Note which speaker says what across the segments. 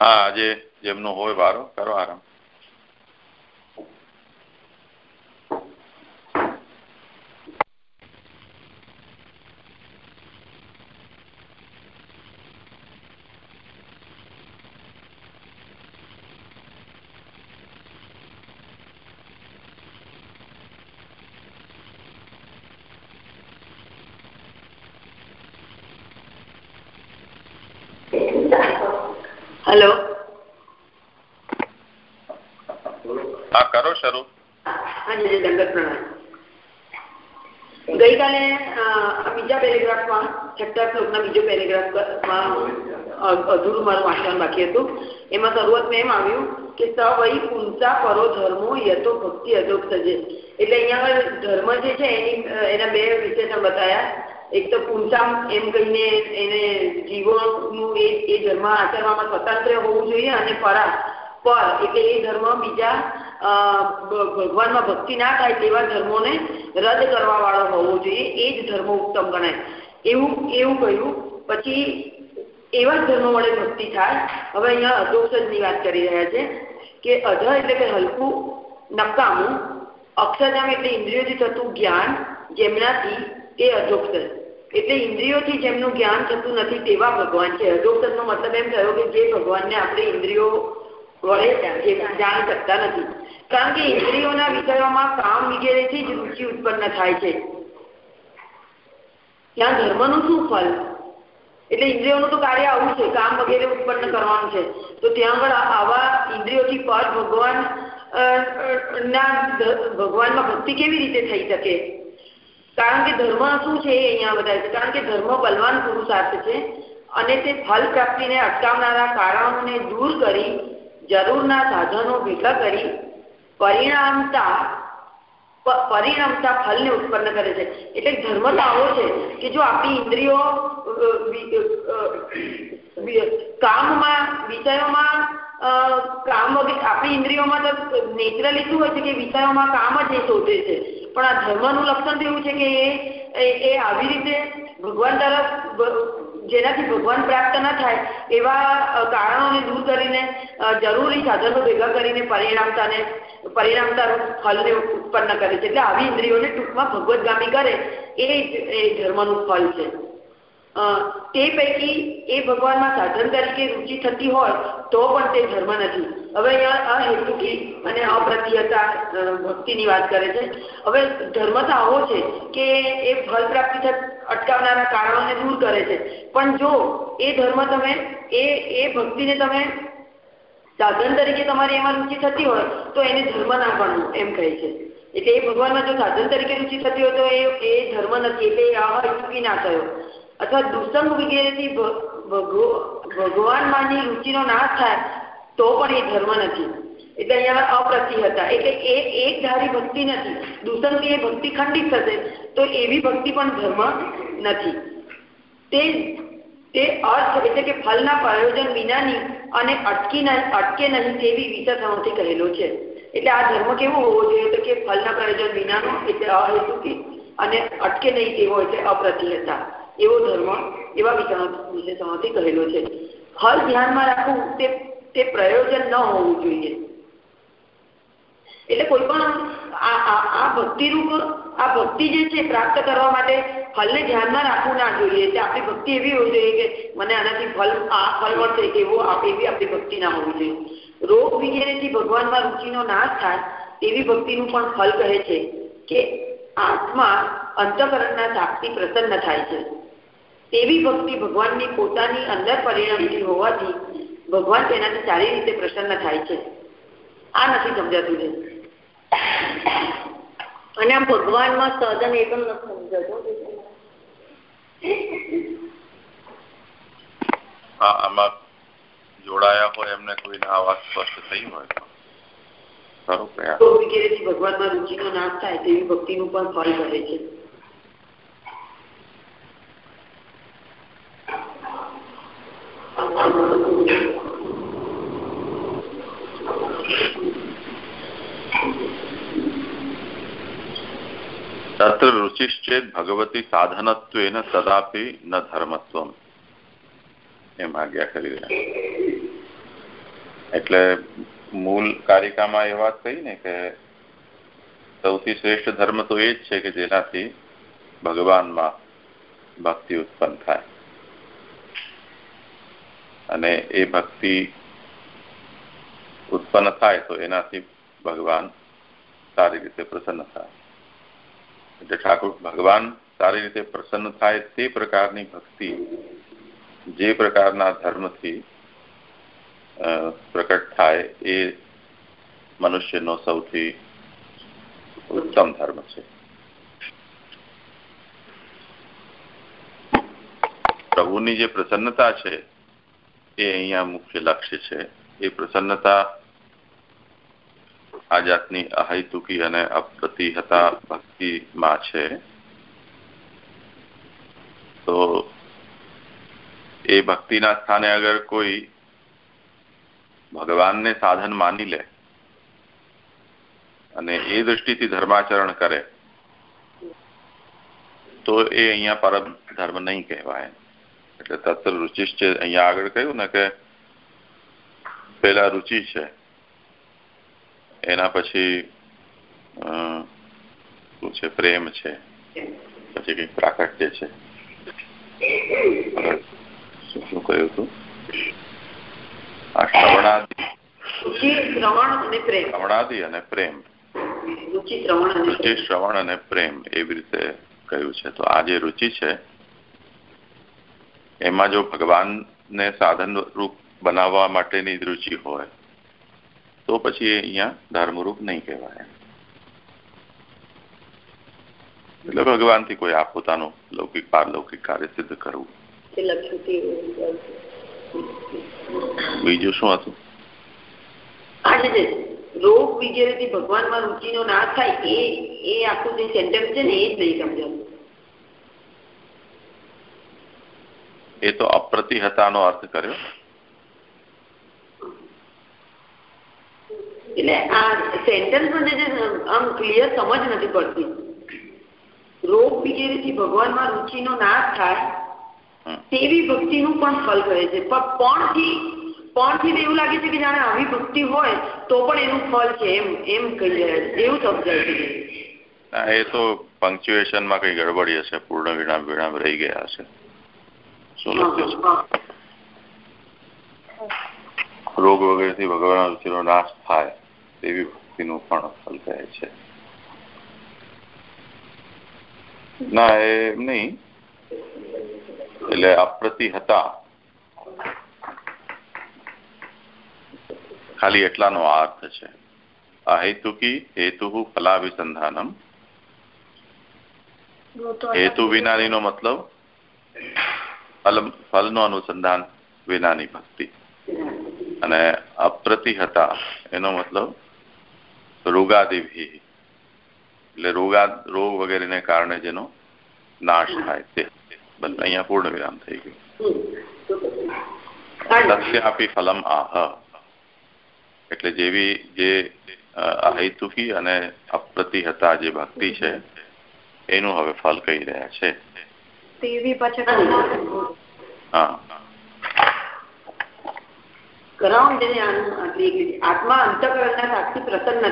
Speaker 1: હા આજે જેમનો હોય વારો કરો આરામ
Speaker 2: હેલો
Speaker 1: હા કરો શરૂ
Speaker 2: ગઈકાલે બીજા પેરેગ્રાફમાં છઠ્ઠા શ્લોકના બીજો પેરેગ્રાફમાં અધૂરું મારું વાંચન બાકી હતું. એમાં શરૂઆતમાં એમ આવ્યું કે સ વહી પુંસા, પરો, ધર્મો, યતો, ભક્તિ અધોક થજે એટલે અહીંયા ધર્મ જે છે, એની, એના બે વિશેષણ બતાવ્યા એક તો પુંસામ એમ કહીને એને જીવોનું એ એ ધર્મ આચરવામાં સ્વતંત્ર હોવું જોઈએ અને પરા. પર, એટલે એ ધર્મ બીજા ભગવાનમાં ભક્તિ ના થાય તેવા ધર્મોને રદ કરવા વાળો હોવો જોઈએ. એ જ ધર્મ ઉત્તમ ગણાય. એવું એવું કહ્યું. પછી એવા જ ધર્મો વડે ભક્તિ થાય. હવે અહીંયા અધોક્ષજની વાત કરી રહ્યા છે કે અધ એટલે કે હલકું, નકામું, અક્ષરધામ એટલે ઇન્દ્રિયોથી થતું જ્ઞાન, જેમનાથી એ અધોક્ષર. એટલે ઇન્દ્રિયોથી જેમનું જ્ઞાન થતું નથી તેવા ભગવાન છે. અધોક્ષરનો મતલબ એમ થયો કે જે ભગવાનને આપણે ઇન્દ્રિયો જાણી શકતા નથી. કારણ કે ઇન્દ્રિયોના વિષયોમાં કામ વગેરેથી જ રુચિ ઉત્પન્ન થાય છે. ત્યાં ધર્મનું શું ફળ? એટલે ઇન્દ્રિયોનું તો કાર્ય આવું છે, કામ વગેરે ઉત્પન્ન કરવાનું છે. તો ત્યાં આગળ આવા ઇન્દ્રિયોથી પર ભગવાન ના ભગવાનમાં ભક્તિ કેવી રીતે થઈ શકે? કારણ કે ધર્મ શું છે એ અહીંયા બતાવે છે. કારણ કે ધર્મ બલવાન પુરુષાર્થ છે અને તે ફલ પ્રાપ્તિને અટકાવનારા કારણોને દૂર કરી જરૂરના સાધનો ભેગા કરી પરિણામતા પરિણમતા ફલને ઉત્પન્ન કરે છે. એટલે ધર્મ તો આવો છે કે જો આપણી ઇન્દ્રિયો કામમાં, વિષયોમાં કામ વગેરે, આપણી ઇન્દ્રિયોમાં તો નેચરલી શું હોય છે કે વિષયોમાં કામ જ એ શોધે છે. પણ આ ધર્મનું લક્ષણ તો એવું છે કે એ એ આવી રીતે ભગવાન તરફ જેનાથી ભગવાન પ્રાપ્ત ન થાય, એવા કારણોને દૂર કરીને જરૂરી સાધનો ભેગા કરીને પરિણામતાને, પરિણામતા ફળને ઉત્પન્ન કરે છે. એટલે આવી ઇન્દ્રિયોને ટૂંકમાં ભગવદગામી કરે, એ જ, એ ધર્મનું ફલ છે. તે પૈકી એ ભગવાનમાં સાધન તરીકે રુચિ થતી હોય તો પણ તે ધર્મ નથી. હવે અહીંયા અહેતુકી અને અપ્રતિયતા ભક્તિની વાત કરે છે. હવે ધર્મ તો આવો છે કે એ ફલ પ્રાપ્તિ અટકાવનારા કારણોને દૂર કરે છે. પણ જો એ ધર્મ તમે, એ એ ભક્તિને તમે સાધન તરીકે તમારી એમાં રુચિ થતી હોય તો એને ધર્મ ના ગણવું એમ કહે છે. એટલે એ ભગવાનમાં જો સાધન તરીકે રુચિ થતી હોય તો એ ધર્મ નથી. એટલે એ અહેતુકી ના થયો. અથવા દુસંગ વગેરેથી ભગવાનમાંની રુચિનો નાશ થાય, તો પણ એ ધર્મ નથી. એટલે અહીંયા અપ્રતિ હતા. એટલે એ એક ધારી ભક્તિ નથી. દુસંગથી એ ભક્તિ ખંડિત થશે, તો એવી ભક્તિ પણ ધર્મ નથી. તે તે અર્થ એટલે કે ફલના પ્રયોજન વિનાની અને અટકી અટકે નહીં તેવી વિશેષણોથી કહેલો છે. એટલે આ ધર્મ કેવો હોવો જોઈએ તો કે ફલના પ્રયોજન વિનાનો એટલે અહેતુકી અને અટકે નહીં તેવો એટલે અપ્રતિહતા એવો ધર્મ એવા વિશેષણોથી કહેલો છે. ફલ ધ્યાનમાં રાખવું તે તે પ્રયોજન ન હોવું જોઈએ. એટલે કોઈ પણ આ ભક્તિરૂપ, આ ભક્તિ જે છે પ્રાપ્ત કરવા માટે ફલને ધ્યાનમાં રાખવું ના જોઈએ. એટલે આપણી ભક્તિ એવી હોવી જોઈએ કે મને આનાથી ફલ, આ ફલ મળશે એવો એવી આપણી ભક્તિ ના હોવી જોઈએ. રોગ વગેરેથી ભગવાનમાં રુચિનો નાશ થાય તેવી ભક્તિનું પણ ફલ કહે છે કે આત્મા અંતકરણના સાક્ષી પ્રસન્ન થાય છે. તેવી ભક્તિ ભગવાનની પોતાની અંદર પરિણમતી હોવાથી ભગવાન તેનાથી સારી રીતે પ્રસન્ન થાય છે. આ નથી સમજાતું છે અને આમ ભગવાનમાં સહજન એ પણ નથી સમજાતું.
Speaker 1: હા આમાં જોડાયા હોય એમને કોઈને આ વાત સ્પષ્ટ થઈ હોય તો. ખરું પ્રયાસ.
Speaker 2: ભગવાનમાં રુચિનો નાશ થાય તેવી ભક્તિનું પણ ફળ કરે છે.
Speaker 1: તત્ર રુચિશ્ચેત ભગવતી સાધનત્વેન તદાપી ન ધર્મત્વ એમ આજ્ઞા કરી રહ્યા એટલે મૂળ કારિકામાં એ વાત કહી ને કે સૌથી શ્રેષ્ઠ ધર્મ તો એ જ છે કે જેનાથી ભગવાનમાં ભક્તિ ઉત્પન્ન થાય અને એ ભક્તિ ઉત્પન્ન થાય તો એનાથી ભગવાન સારી રીતે પ્રસન્ન થાય એટલે ઠાકોર, ભગવાન સારી રીતે પ્રસન્ન થાય તે પ્રકારની ભક્તિ, જે પ્રકારના ધર્મથી પ્રકટ થાય એ મનુષ્યનો સૌથી ઉત્તમ ધર્મ છે. પ્રભુની જે પ્રસન્નતા છે એ અહીંયા મુખ્ય લક્ષ્ય છે. એ પ્રસન્નતા આ જાતની અહૈતુકી અને અપ્રતિહતા ભક્તિમાં છે. તો એ ભક્તિના સ્થાને અગર કોઈ ભગવાનને સાધન માની લે અને એ દૃષ્ટિથી ધર્માચરણ કરે, તો એ અહીંયા પરમ ધર્મ નહીં કહેવાય. એટલે તત્ર રુચિશ છે. અહીંયા આગળ કહ્યું ને કે પેલા રુચિ છે. એના પછી શું છે પ્રેમ છે. પછી કંઈક પ્રાકટ્ય છે. શું શું કહ્યું હતું આ શ્રવણાદિ. શ્રવણાદિ અને પ્રેમ. રુચિ શ્રવણ અને પ્રેમ એવી રીતે કહ્યું છે. તો આ જે રુચિ છે એમાં જો ભગવાનને સાધન રૂપ બનાવવા માટેની રુચિ હોય તો પછી અહીંયા ધર્મરૂપ નહીં કહેવાય એટલે ભગવાનથી કોઈ આ પોતાનું લૌકિક પારલૌકિક કાર્ય સિદ્ધ કરવું બીજું શું હતું
Speaker 2: રોગ વિજયથી ભગવાનમાં રુચિનો નાશ થાય એ એ આખું જે સેન્ટેન્સ છે ને એ જ નહીં સમજાતું
Speaker 1: એ તો અપ્રતિહતાનો અર્થ કર્યો
Speaker 2: એટલે આ સેન્ટેન્સ જે આમ ક્લિયર સમજ નથી પડતી. રોગ વિજયથી ભગવાનમાં રુચિનો નાશ થાય તેવી ભક્તિનું પણ ફલ કહે છે. પણ થી પણ થી એવું લાગે છે કે જાણે આવી ભક્તિ હોય તો પણ એનું ફળ છે. એમ એમ કહી રહ્યા છે. એવું સમજાય
Speaker 1: છે. એ તો પંક્ચ્યુએશનમાં કઈ ગડબડી હશે. પૂર્ણ વિરામ વિરામ રહી ગયા હશે. શું લખ્યું છે? રોગ વગેરેથી ભગવાન રુચિનો નાશ થાય, તેવી ભક્તિનું પણ ફલ કહે છે. ના એમ નહીં. એટલે અપ્રતિ હતા. ખાલી એટલાનો અર્થ છે. અહેતુકી હેતુ ફલાભિસંધાનમ. હેતુ વિનાનીનો મતલબ ફલ ફલનો અનુસંધાન વિનાની ભક્તિ. અને અપ્રતિહતા એનો મતલબ રોગાદિભી એટલે રોગા રોગ વગેરેને કારણે જેનો નાશ થાય તે. બંને અહીંયા પૂર્ણ વિરામ થઈ ગયું. તસ્યાપી ફલમ આહ. એટલે જેવી જે અહેતુકી અને અપ્રતિહતા જે ભક્તિ છે એનું હવે ફલ કહી રહ્યા છે. હા.
Speaker 2: કરાવો જેને આત્મા અંતકરણના સાક્ષી પ્રસન્ન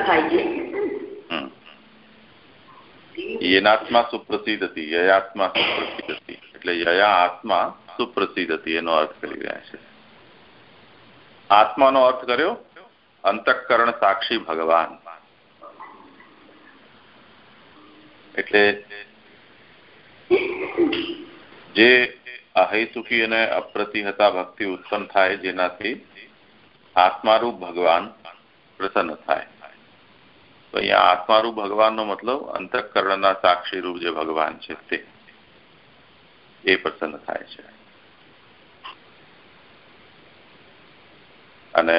Speaker 1: એટલે યયા આત્મા સુપ્રસિદ્ધ હતી, એનો અર્થ કર્યો? અંતઃકરણ સાક્ષી ભગવાન. એટલે જે અહેતુકી અને અપ્રતિહતા ભક્તિ ઉત્પન્ન થાય જેનાથી આત્મારૂપ ભગવાન પ્રસન્ન થાય. તો અહીંયા આત્મારૂપ ભગવાનનો મતલબ અંતઃકરણના સાક્ષી રૂપ જે ભગવાન છે તે, એ પ્રસન્ન થાય છે. અને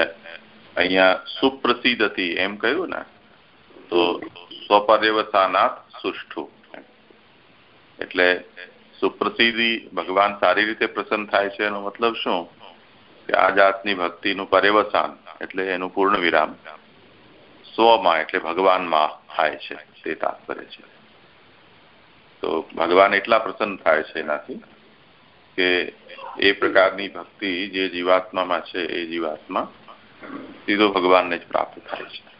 Speaker 1: અહીંયા સુપ્રસિદ્ધ હતી એમ કહ્યું ને, તો સ્વપર્યવસાનાથ સુષ્ઠુ. એટલે સુપ્રસિદ્ધિ ભગવાન સારી રીતે પ્રસન્ન થાય છે એનો મતલબ શું? આ જાતની ભક્તિનું પર્યવસાન, એટલે એનું પૂર્ણ વિરામ સ્વમાં, એટલે ભગવાનમાં થાય છે, તે તાત્પર્ય છે. તો ભગવાન એટલા પ્રસન્ન થાય છે એનાથી કે એ પ્રકારની ભક્તિ જે જીવાત્મામાં છે, એ જીવાત્મા સીધો ભગવાનને જ પ્રાપ્ત થાય છે.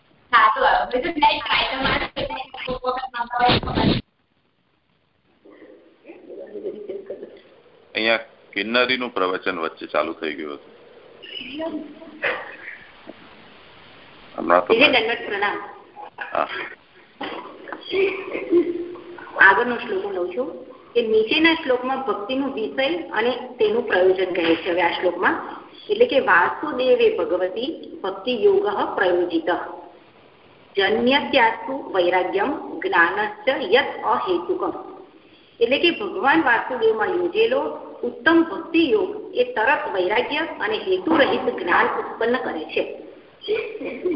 Speaker 3: કર્માયનું
Speaker 1: અહીંયા કિન્નરીનું પ્રવચન વચ્ચે ચાલુ થઈ ગયું હતું. હમણાં તો
Speaker 3: પ્રણામ. આગળનો શ્લોક લઉં છું કે નીચેના શ્લોકમાં ભક્તિનું વિષય અને તેનું પ્રયોજન કહે છે. હવે આ શ્લોકમાં. એટલે કે વાસુદેવે ભગવતી ભક્તિ યોગ પ્રયોજિત. જન્યત્યાસુ વૈરાગ્યમ જ્ઞાનશ્ચ યત અહેતુકમ એટલે કે ભગવાન વાસુદેવમાં યોજેલો ઉત્તમ ભક્તિ યોગ એ તરત વૈરાગ્ય અને હેતુરહિત જ્ઞાન ઉત્પન્ન કરે છે.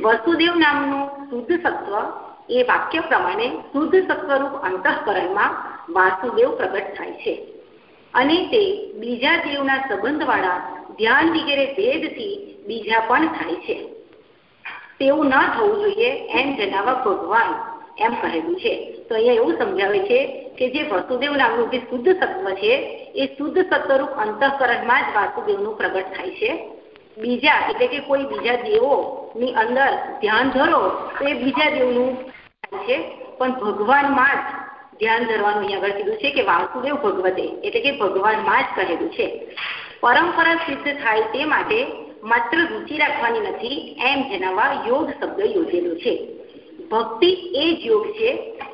Speaker 3: વસુદેવ નામનું શુદ્ધ સત્વ એ વાક્ય પ્રમાણે શુદ્ધ સત્વરૂપ અંતઃકરણમાં વાસુદેવ પ્રગટ થાય છે. અને તે બીજા દેવના સંબંધવાળા ધ્યાન વગેરે ભેદથી બીજા પણ થાય છે. તેવું ન થવું જોઈએ એમ જણાવવા ભગવાન એમ કહેલું છે. તો અહીંયા એવું સમજાવે છે કે જે વસુદેવ નામનું જે શુદ્ધ સત્વ છે, એ શુદ્ધ સત્વરૂપ અંતઃકરણમાં જ વાસુદેવનું પ્રગટ થાય છે. બીજા એટલે કે કોઈ બીજા દેવોની અંદર ધ્યાન ધરો તો એ બીજા દેવનું છે. પણ ભગવાનમાં જ ધ્યાન ધરવાનું અહીંયા આગળ કીધું છે કે વાસુદેવ ભગવતે એટલે કે ભગવાનમાં જ કહેલું છે. પરંપરા સિદ્ધ થાય તે માટે માત્ર રુચિ રાખવાની નથી, એમ જણાવવા યોગ શબ્દ યોજેલો છે. ભક્તિ એ જ યોગ છે,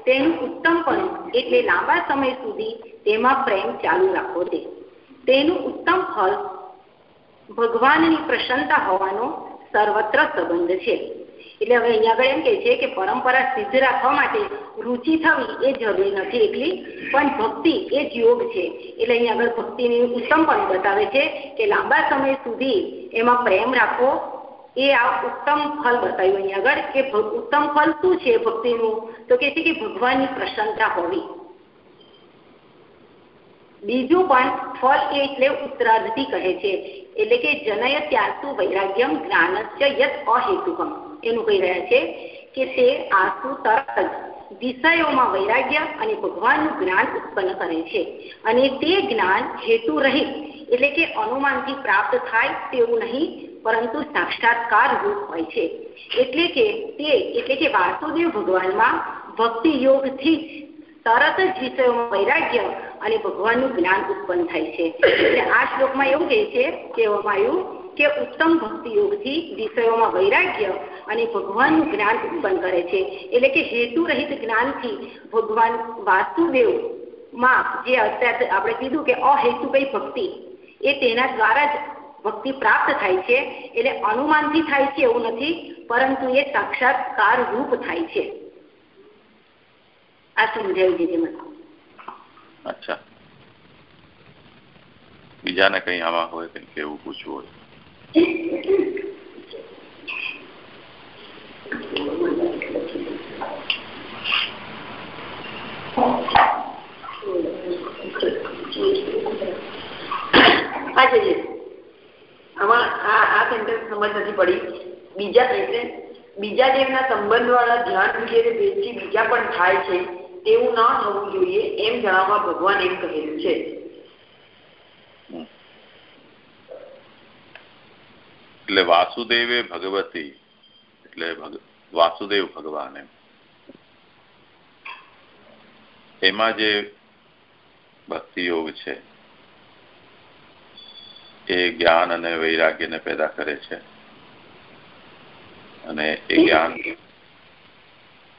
Speaker 3: તેનું ઉત્તમપણું એટલે લાંબા સમય સુધી તેમાં પ્રેમ ચાલુ રાખવો તે તેનું ઉત્તમ ફળ ભગવાનની પ્રસન્નતા હોવાનો સર્વત્ર સંબંધ છે. એટલે હવે અહીંયા આગળ એમ કે છે કે પરંપરા સિદ્ધ રાખવા માટે રુચિ થવી એ જરૂરી નથી એટલી, પણ ભક્તિ એ જ યોગ છે. એટલે અહીંયા આગળ ભક્તિની ઉત્તમ પણ બતાવે છે કે લાંબા સમય સુધી એમાં પ્રેમ રાખવો એ આ ઉત્તમ ફલ બતાવ્યું અહીંયા આગળ કે ઉત્તમ ફલ શું છે ભક્તિનું? તો કે છે કે ભગવાનની પ્રસન્નતા હોવી. બીજું પણ ફળ એટલે ઉત્તરાર્ધથી કહે છે. એટલે કે જનય ત્યાસુ વૈરાગ્યમ જ્ઞાનસ્ય અહેતુકમ. એનું કહી રહ્યા છે કે તે આંસુ તરત જ વિષયોમાં વૈરાગ્ય અને ભગવાનનું જ્ઞાન ઉત્પન્ન કરે છે. અને તે જ્ઞાન હેતુ રહિત એટલે કે અનુમાનથી પ્રાપ્ત થાય તેવું નહીં, પરંતુ સાક્ષાત્કાર રૂપ હોય છે. એટલે કે તે, એટલે કે વાસુદેવ ભગવાનમાં ભક્તિ યોગથી તરત જ વિષયોમાં વૈરાગ્ય અને ભગવાનનું જ્ઞાન ઉત્પન્ન થાય છે. એટલે આ શ્લોકમાં એવું કહે છે, કહેવામાં આવ્યું કે ઉત્તમ ભક્તિ યોગથી વિષયોમાં વૈરાગ્ય અને ભગવાનનું જ્ઞાન ઉત્પન્ન કરે છે. એટલે કે હેતુ રહિત જ્ઞાનથી ભગવાન વાસુદેવમાં જે અત્યારે આપણે કીધું કે અહેતુકઈ ભક્તિ, એ તેના દ્વારા જ ભક્તિ પ્રાપ્ત થાય છે. એટલે અનુમાનથી થાય છે એવું નથી, પરંતુ એ સાક્ષાત્કાર રૂપ થાય છે. આ સમજાવી દીધી મને
Speaker 1: અચ્છા. બીજાને કઈ આમાં હોય, કઈ કેવું પૂછવું હોય
Speaker 3: આમાં આ આ સેન્ટેન્સ સમજ સંબંધ વાળા ધ્યાન વગેરે ભેદથી બીજા પણ થાય છે, તેવું ન થવું જોઈએ એમ જણાવવા ભગવાન એમ કહેલું છે.
Speaker 1: એટલે વાસુદેવે ભગવતી એટલે વાસુદેવ ભગવાન. એમ એમાં જે ભક્તિયોગ છે, એ જ્ઞાન અને વૈરાગ્યને પેદા કરે છે. અને એ જ્ઞાન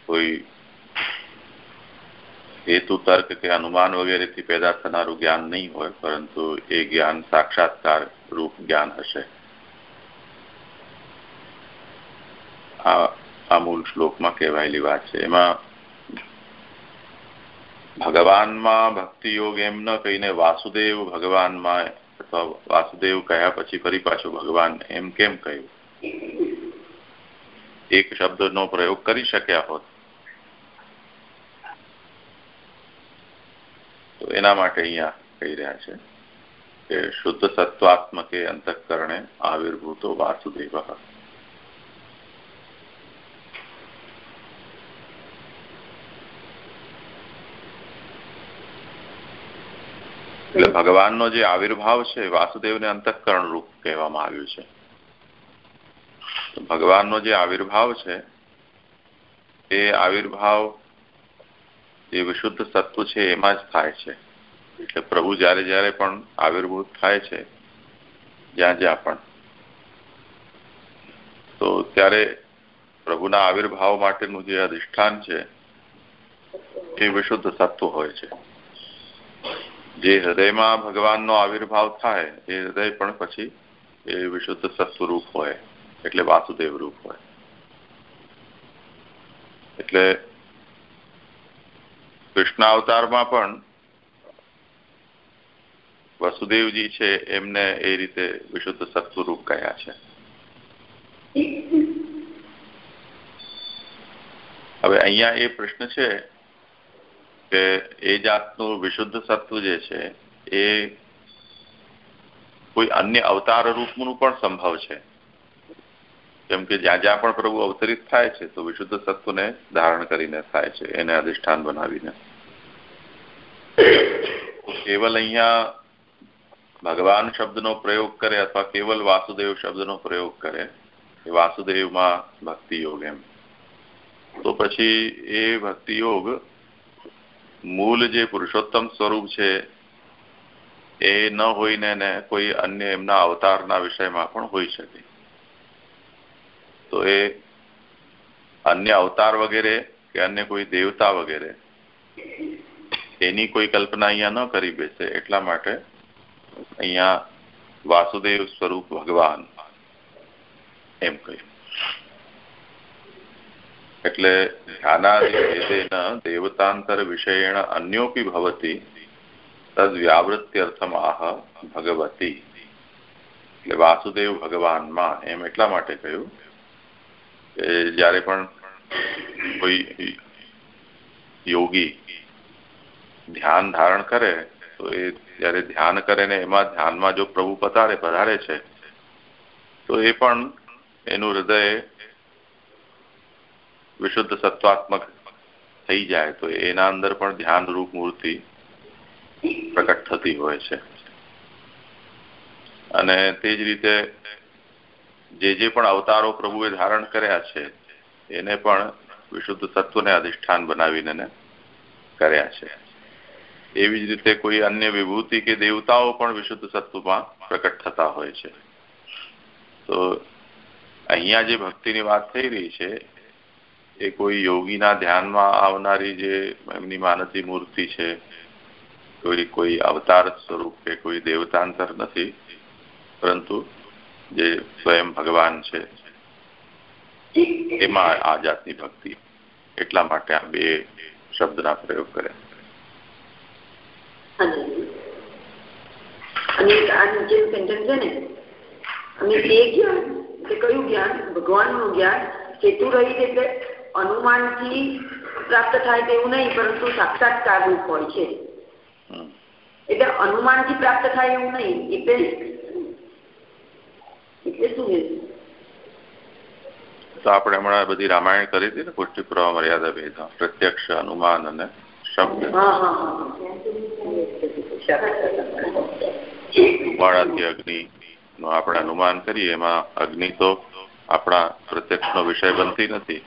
Speaker 1: કોઈ હેતુ, તર્ક કે અનુમાન વગેરેથી પેદા થનારું જ્ઞાન નહીં હોય, પરંતુ એ જ્ઞાન સાક્ષાત્કાર રૂપ જ્ઞાન હશે. આ મૂળ શ્લોકમાં કહેવાયેલી વાત છે. એમાં ભગવાનમાં ભક્તિ યોગ એમ ન કહીને વાસુદેવ ભગવાનમાં અથવા વાસુદેવ કહ્યા પછી ફરી પાછું ભગવાન એમ કેમ કહ્યું? એક શબ્દનો પ્રયોગ કરી શક્યા હોત. તો એના માટે અહીંયા કહી રહ્યા છે કે શુદ્ધ સત્વાત્મકે અંતઃકરણે આવિર્ભૂતો વાસુદેવ. એટલે ભગવાનનો જે આવિર્ભાવ છે, વાસુદેવને અંતઃકરણ રૂપ કહેવામાં આવ્યું છે. ભગવાનનો જે આવિર્ભાવ છે, એ આવિર્ભાવ જે વિશુદ્ધ સત્વ છે, એમાં જ થાય છે. એટલે પ્રભુ જ્યારે જ્યારે પણ આવિર્ભૂત થાય છે, જ્યાં જ્યાં પણ. તો ત્યારે પ્રભુના આવિર્ભાવ માટેનું જે અધિષ્ઠાન છે, એ વિશુદ્ધ સત્વ હોય છે. જે હૃદયમાં ભગવાનનો આવિર્ભાવ થાય, એ હૃદય પણ પછી એ વિશુદ્ધ સત્વરૂપ હોય, એટલે વાસુદેવ રૂપ હોય. એટલે કૃષ્ણ અવતારમાં પણ વસુદેવજી છે, એમને એ રીતે વિશુદ્ધ સત્વરૂપ કયા છે. હવે અહીંયા એ પ્રશ્ન છે કે એ જાતનું વિશુદ્ધ સત્વ જે છે, એ કોઈ અન્ય અવતાર રૂપનું પણ સંભવ છે. કેમ કે જ્યાં જ્યાં પણ પ્રભુ અવતરિત થાય છે, તો વિશુદ્ધ સત્વને ધારણ કરીને થાય છે, એને અધિષ્ઠાન બનાવીને. કેવલ અહીંયા ભગવાન શબ્દનો પ્રયોગ કરે અથવા કેવલ વાસુદેવ શબ્દનો પ્રયોગ કરે, એ વાસુદેવમાં ભક્તિ યોગ એમ. તો પછી એ ભક્તિ યોગ મૂળ જે પુરુષોત્તમ સ્વરૂપ છે, એ ન હોઈને કોઈ અન્ય એમના અવતારના વિષયમાં પણ હોઈ શકે. તો એ અન્ય અવતાર વગેરે કે અન્ય કોઈ દેવતા વગેરે, એની કોઈ કલ્પના અહીંયા ન કરી બેસે. એટલા માટે અહીંયા વાસુદેવ સ્વરૂપ ભગવાન એમ કહ્યું એટલે ધ્યાનાદિભેદેન દેવતાંતર વિષયેણ અન્યોપી ભવતી તદ વ્યાવૃત્યર્થમ આહ ભગવતી એટલે વાસુદેવ ભગવાનમાં એમ એટલા માટે કહ્યું કે જ્યારે પણ કોઈ યોગી ધ્યાન ધારણ કરે, તો એ જ્યારે ધ્યાન કરે ને એમાં ધ્યાનમાં જો પ્રભુ પધારે પધારે છે, તો એ પણ એનું હૃદય વિશુદ્ધ સત્વાત્મક થઈ જાય તો એના અંદર પણ ધ્યાન રૂપ મૂર્તિ પ્રકટ થતી હોય છે. અને તે જ રીતે જે જે પણ અવતારો પ્રભુએ ધારણ કર્યા છે, એને પણ વિશુદ્ધ સત્વને અધિષ્ઠાન બનાવીને કર્યા છે. એવી જ રીતે કોઈ અન્ય વિભૂતિ કે દેવતાઓ પણ વિશુદ્ધ સત્વમાં પ્રકટ થતા હોય છે. તો અહીંયા જે ભક્તિની વાત થઈ રહી છે એ કોઈ યોગીના ધ્યાનમાં આવનારી જે એમની માનસી મૂર્તિ છે, કોઈ કોઈ અવતાર સ્વરૂપ કે કોઈ દેવતાંતર નથી, પરંતુ જે સ્વયં ભગવાન છે, એમાં આ જાતની ભક્તિ એટલા માટે આ બે શબ્દના પ્રયોગ કર્યા
Speaker 2: અને આ જે સેન્ટેન્સ છે ને, અને તે જ્ઞાન તે કયું જ્ઞાન? ભગવાનનું જ્ઞાન હેતુ રહિત એટલે અનુમાનથી પ્રાપ્ત થાય તેવું નહીં પરંતુ સાક્ષાત્કાર રૂપ હોય છે. એટલે અનુમાનથી પ્રાપ્ત થાય એવું નહીં એટલે એટલે શું
Speaker 1: તો આપણે હમણાં બધી રામાયણ કરી હતી ને પુષ્ટિ પુરાવા મર્યાદા ભેદ પ્રત્યક્ષ અનુમાન અને શબ્દ. ધુમાડાથી અગ્નિ નું આપણે અનુમાન કરીએ એમાં અગ્નિ તો આપણા પ્રત્યક્ષ નો વિષય બનતી નથી.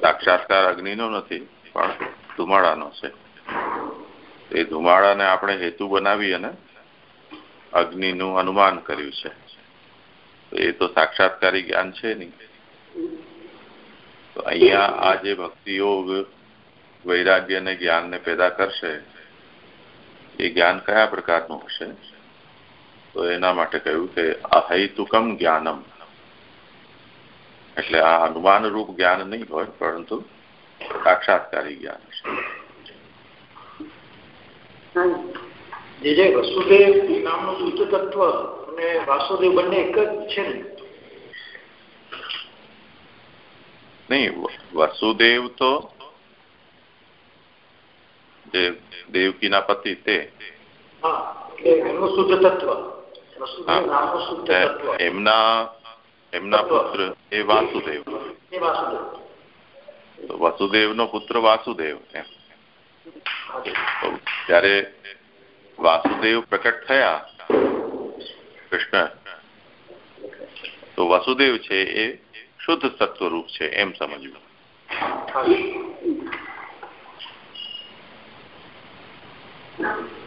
Speaker 1: સાક્ષાત્કાર અગ્નિનો નથી, પણ ધુમાડાનો છે. એ ધુમાડાને આપણે હેતુ બનાવી અને અગ્નિનું અનુમાન કર્યું છે. એ તો સાક્ષાત્કારી જ્ઞાન છે નહીં. તો અહીંયા આ જે ભક્તિ યોગ વૈરાગ્ય અને જ્ઞાનને પેદા કરશે, એ જ્ઞાન કયા પ્રકારનું હશે? તો એના માટે કહ્યું કે અહૈતુકમ જ્ઞાનમ. એટલે આ અનુમાન રૂપ જ્ઞાન નહીં હોય પરંતુ સાક્ષાત્કારી જ્ઞાન
Speaker 4: જે જે વસુદેવ નામનું શુદ્ધ તત્વ અને વાસુદેવ બંને એક જ છે ને?
Speaker 1: નહીં વસુદેવ તો જે દેવકીના પતિ તે. એમના એમના પુત્ર એ વાસુદેવ. વસુદેવ. નો પુત્ર વાસુદેવ એમ. ત્યારે વાસુદેવ પ્રકટ થયા કૃષ્ણ તો વાસુદેવ છે એ શુદ્ધ સત્વરૂપ છે એમ સમજવું. Thank
Speaker 5: જે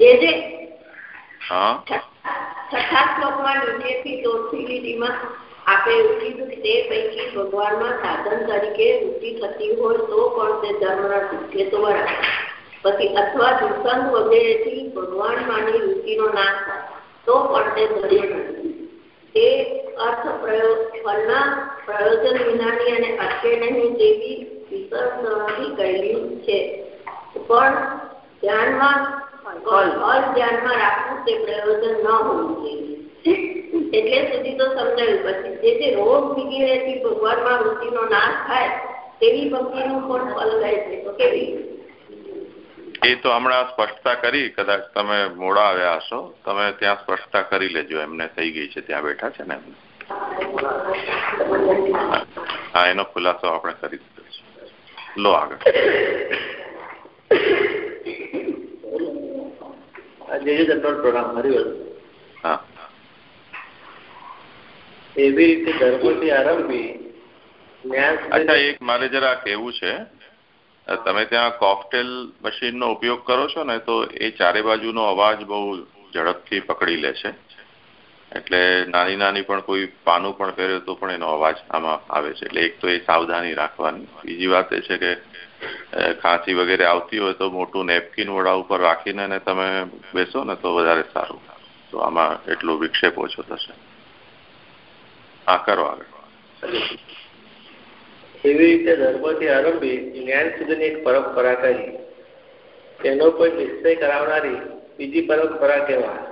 Speaker 5: જે
Speaker 1: હા.
Speaker 5: છઠ્ઠા શ્લોકમાં નીચેથી ચોથી લીટીમાં આપે કીધું તે પૈકી ભગવાનમાં સાધન તરીકે વૃત્તિ થતી હોય તો પણ તે ધર્મના સિદ્ધે તો પછી અથવા દુસંગ વગેરેથી ભગવાનમાંની વૃત્તિનો નાશ થાય તો પણ તે ધર્મ નથી. તે અર્થ ફળના પ્રયોજન વિનાની અને અટકે નહીં તેવી વિસર્જનથી કહેલી છે. પણ ધ્યાનમાં ફળ ધ્યાનમાં રાખવું તે પ્રયોજન ન હોવું જોઈએ. એટલે સુધી તો સમજાયું. પછી જે તે રોગ વગેરેથી ભગવાનમાં વૃત્તિનો નાશ થાય, તેવી ભક્તિનું પણ ફળ રહે છે. તો કેવી?
Speaker 1: એ તો હમણાં સ્પષ્ટતા કરી કદાચ તમે મોડા આવ્યા હશો. તમે ત્યાં સ્પષ્ટતા કરી લેજો એમને થઈ ગઈ છે ત્યાં બેઠા છે ને એમને. હા એનો ખુલાસો આપણે કરી દીધો લો આગળ. હા.
Speaker 4: એવી રીતે ધર્મથી આરંભી
Speaker 1: અચ્છા એક મારે જરા કહેવું છે. તમે ત્યાં કોકટેલ મશીનનો ઉપયોગ કરો છો ને, તો એ ચારે બાજુનો અવાજ બહુ ઝડપથી પકડી લે છે. એટલે નાની નાની પણ કોઈ પાનું પણ પહેરે તો પણ એનો અવાજ આમાં આવે છે. એટલે એક તો એ સાવધાની રાખવાની. બીજી વાત એ છે કે ખાંસી વગેરે આવતી હોય તો મોટું નેપકિન વડા ઉપર રાખીને ને તમે બેસો ને તો વધારે સારું. તો આમાં એટલો વિક્ષેપ ઓછો થશે. હા, કરો આગળ.
Speaker 4: એવી રીતે ધર્મથી આરંભી જ્ઞાન સુધીની એક પરંપરા કહી તેનો કોઈ નિશ્ચય કરાવનારી બીજી પરંપરા કહેવાય.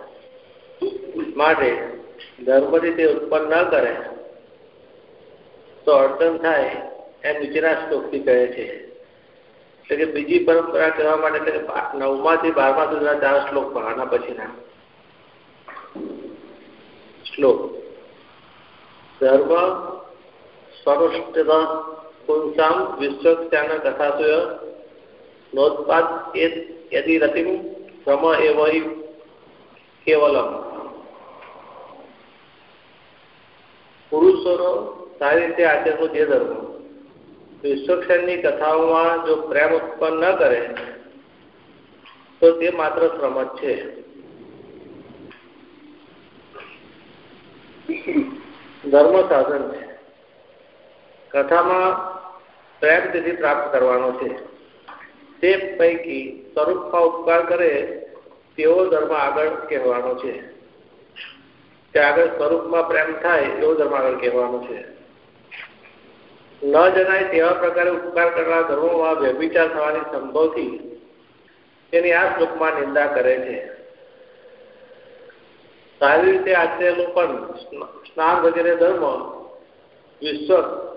Speaker 4: માટે ધર્મથી તે ઉત્પન્ન ન કરે, તો અડચણ થાય એમ નીચેના શ્લોકથી કહે છે. એટલે કે બીજી પરંપરા કહેવા માટે એટલે નવમાંથી બારમા સુધીના ચાર શ્લોક ભણાના પછીના. શ્લોક. ધર્મ વિશ્વસ્યાન કથાસુય નોત્પાદ યદિ રતિમ ભ્રમ એવ કેવલમ. પુરુષોનો સારી રીતે આચરનો જે ધર્મ. વિશ્વક્ષણની કથાઓમાં જો પ્રેમ ઉત્પન્ન ન કરે, તો તે માત્ર શ્રમ જ છે. ધર્મ સાધન છે. કથામાં પ્રેમ તિથિ પ્રાપ્ત કરવાનો છે. તે પૈકી સ્વરૂપમાં ઉપકાર કરે તેવો ધર્મ આગળ કહેવાનો છે. કે આગળ સ્વરૂપમાં પ્રેમ થાય એવો ધર્મ આગળ કહેવાનો છે. ન જણાય તેવા પ્રકારે ઉપકાર કરનાર ધર્મોમાં વ્યભિચાર થવાની સંભવથી તેની આ શ્લોકમાં નિંદા કરે છે. સારી રીતે આચરેલું પણ સ્નાન વગેરે ધર્મ વિશ્વ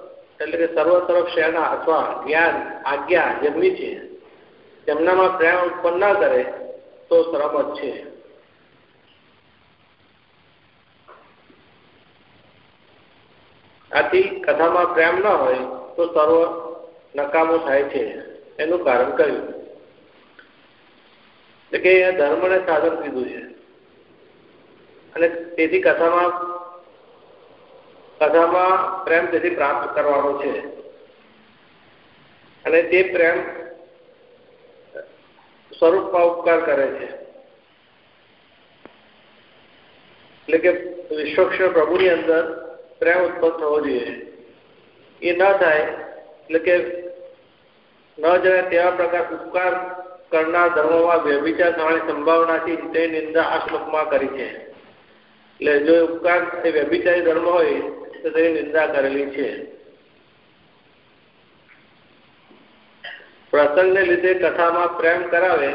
Speaker 4: એટલે કે સર્વ તરફ શેના અથવા જ્ઞાન, આજ્ઞા જેમની છે, તેમનામાં પ્રેમ ઉત્પન્ન ના કરે, તો શ્રમ જ છે. આથી કથામાં પ્રેમ ન હોય તો સર્વ નકામો થાય છે, એનું કારણ કહ્યું. એટલે કે ધર્મને સાધન કીધું છે. અને તેથી કથામાં કથામાં પ્રેમ તેથી પ્રાપ્ત કરવાનો છે. અને તે પ્રેમ સ્વરૂપમાં ઉપકાર કરે છે. એટલે કે વિશ્વક્ષર પ્રભુની અંદર પ્રેમ ઉત્પન્ન થવો જોઈએ. એ ન થાય, એટલે કે ન જણાય તેવા પ્રકાર ઉપકાર કરનાર ધર્મમાં વ્યભિચાર થવાની સંભાવનાથી તે નિંદા આ શ્લોકમાં કરી છે. એટલે જો ઉપકાર એ વ્યભિચારી ધર્મ હોય તો નિંદા કરેલી છે. પ્રસંગને લીધે કથામાં પ્રેમ કરાવે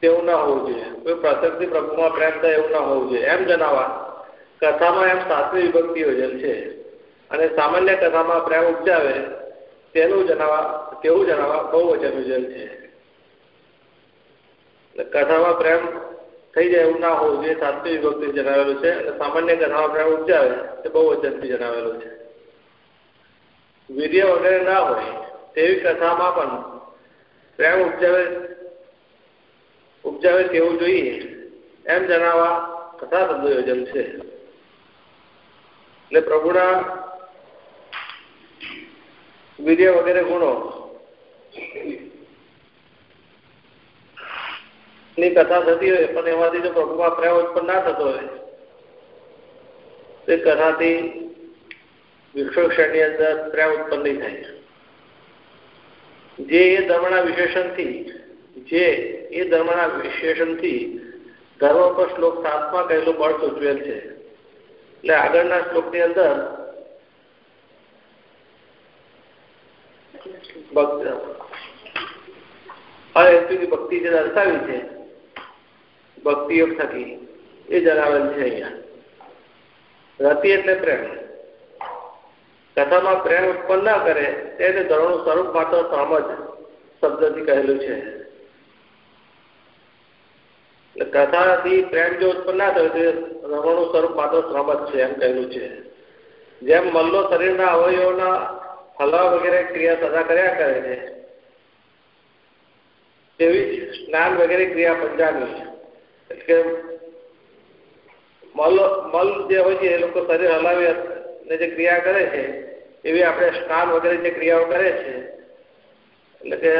Speaker 4: તેવું ના હોવું જોઈએ. કોઈ પ્રસંગથી પ્રભુમાં પ્રેમ થાય એવું ના હોવું જોઈએ. એમ જણાવવા, કથામાં એમ સાતમી વિભક્તિ યોજેલ છે. અને સામાન્ય કથામાં પ્રેમ ઉપજાવે તેનું જણાવવા, તેવું જણાવવા બહુ વચન યોજેલ છે કથામાં પ્રેમ થઈ જાય એવું ના હોવું જોઈએ. સાતમી વિભક્તિ જણાવેલું છે અને સામાન્ય પ્રેમ ઉપજાવે તે બહુ વચનથી જણાવેલું છે. વીર્ય વગેરે ના હોય તેવી કથામાં પણ પ્રેમ ઉપજાવે ઉપજાવે તેવું જોઈએ એમ જણાવવા કથા શબ્દ છે. એટલે પ્રભુના વીર્ય વગેરે ગુણો ની કથા થતી હોય, પણ એમાંથી જો પ્રભુમાં પ્રયોગ ઉત્પન્ન ના થતો હોય. તે કથાથી વિક્ષોક્ષણની અંદર પ્રેમ ઉત્પન્ન નહીં થાય. જે એ ધર્મના વિશેષણથી, જે એ ધર્મના વિશેષણથી ધર્મ પર શ્લોક સાતમાં કહેલું બળ સૂચવેલ છે. એટલે આગળના શ્લોકની અંદર અહેતુની ભક્તિ જે દર્શાવી છે ભક્તિ યોગ થકી એ જણાવેલ છે અહીંયા. રતિ એટલે પ્રેમ. કથામાં પ્રેમ ઉત્પન્ન ના કરે તેને ધર્મનું સ્વરૂપ માત્ર સમજ શબ્દથી કહેલું છે. કથાથી પ્રેમ જો ઉત્પન્ન ના થયો તે રમણનું સ્વરૂપ માત્ર શ્રમ જ છે એમ કહેલું છે. જેમ મલ્લો શરીરના અવયવોના હલવા વગેરે ક્રિયા સદા કર્યા કરે છે, તેવી જ સ્નાન વગેરે ક્રિયા પંજાબી એટલે મલ મલ જે હોય છે એ લોકો શરીર હલાવી ને જે ક્રિયા કરે છે, એવી આપણે સ્નાન વગેરે જે ક્રિયાઓ કરે છે, એટલે કે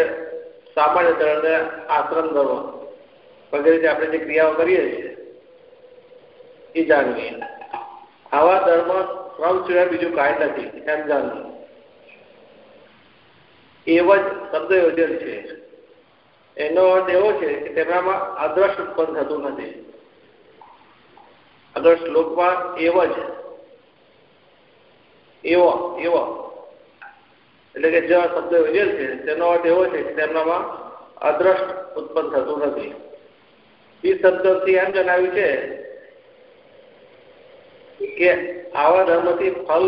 Speaker 4: સામાન્ય ધોરણે આશ્રમ ધર્મ વગેરે જે આપણે જે ક્રિયાઓ કરીએ છીએ, એ જાણવીએ આવા ધર્મ શ્રમ સિવાય બીજું કાંઈ નથી, એમ જાણવું એવા જ શબ્દ છે. એનો અર્થ એવો છે કે તેનામાં આદર્શ ઉત્પન્ન થતું નથી. આદર્શ લોકમાં એવ જ, એવો એવો. એટલે કે જે શબ્દ યોજેલ છે, તેનો અર્થ એવો છે કે તેમનામાં અદ્રષ્ટ ઉત્પન્ન થતું નથી. એ શબ્દથી એમ જણાવ્યું છે કે આવા ધર્મથી ફલ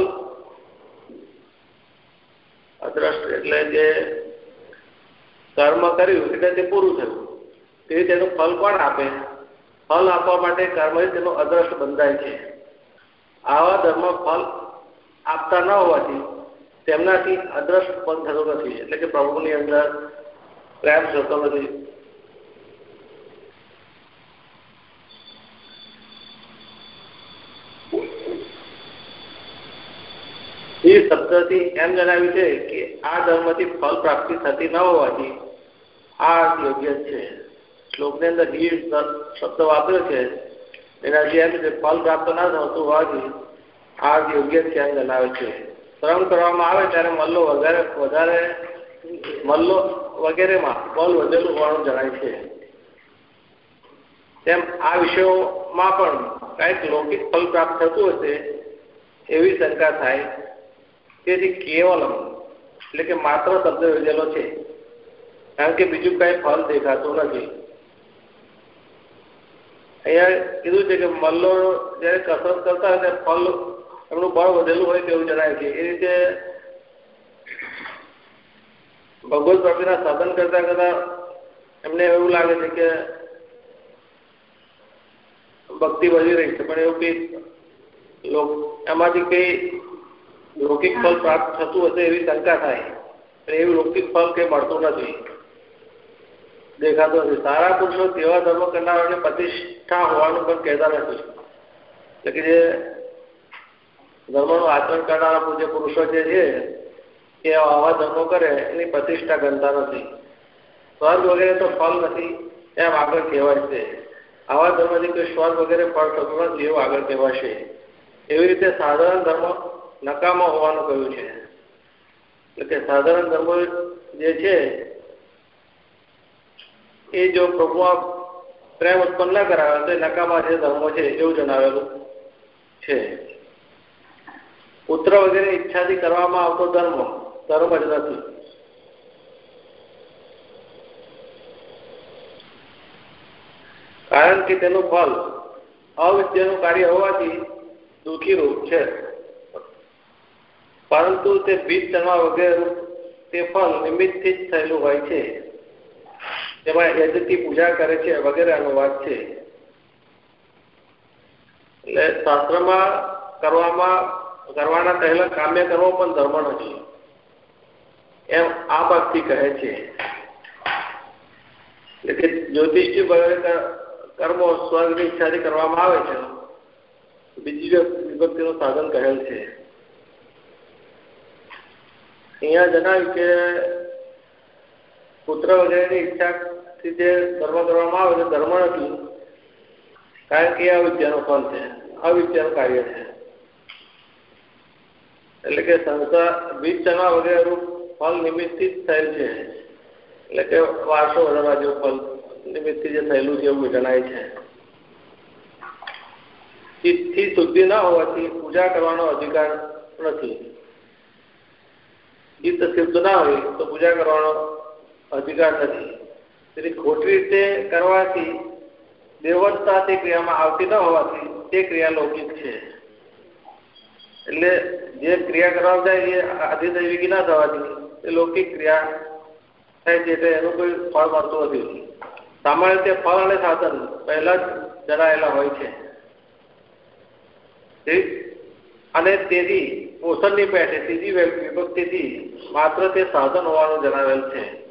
Speaker 4: અદ્રષ્ટ એટલે જે કર્મ કર્યું એટલે તે પૂરું થયું. તે તેનું ફલ કોણ આપે? ફલ આપવા માટે કર્મ તેનો અદ્રષ્ટ બંધાય છે. આવા ધર્મ ફલ આપતા ન હોવાથી તેમનાથી અદ્રષ્ટ પણ થતો નથી. એટલે કે પ્રભુની અંદર પ્રેમ થતો નથી. એ શબ્દથી એમ જણાવ્યું છે કે આ ધર્મથી ફલ પ્રાપ્તિ થતી ન હોવાથી આ યોગ્ય છે. શ્લોકની અંદર હી શબ્દ વાપર્યો છે. એનાથી એમ કે ફલ પ્રાપ્ત ના થતું હોવાથી આ યોગ્ય એમ જણાવે છે. શ્રમ કરવામાં આવે ત્યારે મલ્લો વધારે વધારે મલ્લો વગેરેમાં બલ વધેલું હોવાનું જણાય છે. તેમ આ વિષયોમાં પણ કંઈક લૌકિક ફલ પ્રાપ્ત થતું હશે એવી શંકા થાય. તેથી કેવલમ એટલે કે માત્ર શબ્દ યોજેલો છે. કારણ કે બીજું કઈ ફળ દેખાતું નથી. અહીંયા કીધું છે કે મલ્લો જયારે કસરત કરતા હોય ફળ એમનું બળ વધેલું હોય તેવું જણાય છે. એ રીતે ભગવત પ્રાપ્તિના સાધન કરતા કરતા એમને એવું લાગે છે કે ભક્તિ વધી રહી છે. પણ એવું કઈ એમાંથી કઈ લૌકિક ફળ પ્રાપ્ત થતું હશે એવી શંકા થાય. એવું લૌકિક ફળ કઈ મળતું નથી. દેખાતું નથી. સારા પુરુષો તેવા ધર્મ કરનારાઓને પ્રતિષ્ઠા હોવાનું પણ કહેતા નથી એટલે કે જે ધર્મનું આચરણ કરનારા પૂજ્ય પુરુષો જે છે, એ આવા ધર્મો કરે, એની પ્રતિષ્ઠા ગણતા નથી. સ્વર્ગ વગેરે તો ફળ નથી, એમ આગળ કહેવાય છે. આવા ધર્મથી કોઈ સ્વર્ગ વગેરે ફળ થતું નથી, એવું આગળ કહેવાશે એવી રીતે સાધારણ ધર્મ નકામો હોવાનું કહ્યું છે. એટલે કે સાધારણ ધર્મ જે છે એ જો પ્રભુમાં પ્રેમ ઉત્પન્ન કરાવે, તો નકામા જે ધર્મો છે એવું જણાવેલું છે. પુત્ર વગેરે ઈચ્છાથી કરવામાં આવતો ધર્મ ધર્મ જ નથી. કારણ કે તેનું ફળ અવિદ્યાનું કાર્ય હોવાથી દુઃખી રૂપ છે. પરંતુ તે બીજ ચણવા વગેરે તે ફળ નિમિત્તથી જ થયેલું હોય છે. તેમાં યજ્ઞથી પૂજા કરે છે વગેરે અનુવાદ છે. એટલે શાસ્ત્રમાં કરવામાં, કરવાના પહેલા કામ્ય કરવો પણ ધર્મ નથી એમ આ ભક્તિ કહે છે. એટલે કે જ્યોતિષથી વગેરે કર્મો સ્વર્ગની ઈચ્છાથી કરવામાં આવે છે. બીજી વિભક્તિનું સાધન કહેલ છે. અહીંયા જણાવ્યું કે પુત્ર વગેરેની ઈચ્છાથી જે ધર્મ કરવામાં આવે છે ધર્મ નથી કારણ કે અવિદ્યાનો ફળ છે, અવિદ્યાનું કાર્ય છે. એટલે કે સંસાર બીજ ચણવા વગેરે રૂપ ફળ નિમિત્તથી જ થયેલ છે. એટલે કે વારસો વધારવા જેવું ફળ નિમિત્તથી જે થયેલું છે એવું જણાય છે. ચિત્તથી શુદ્ધિ ન હોવાથી પૂજા કરવાનો અધિકાર નથી. ચિત્ત શુદ્ધ ના હોય તો પૂજા કરવાનો અધિકાર નથી. તેથી ખોટી રીતે કરવાથી દેવતા તે ક્રિયામાં આવતી ન હોવાથી તે ક્રિયા લૌકિક છે. એટલે જે ક્રિયા કરવા જાય એ આધિદૈવિકી ના થવાથી, એ લૌકિક ક્રિયા થાય છે એટલે એનું કોઈ ફળ મળતું નથી. સામાન્ય રીતે ફળ અને સાધન પહેલા જ જણાયેલા હોય છે. અને તેથી પોષણની પેઠે, ત્રીજી વિભક્તિથી માત્ર તે સાધન હોવાનું જણાવેલ છે.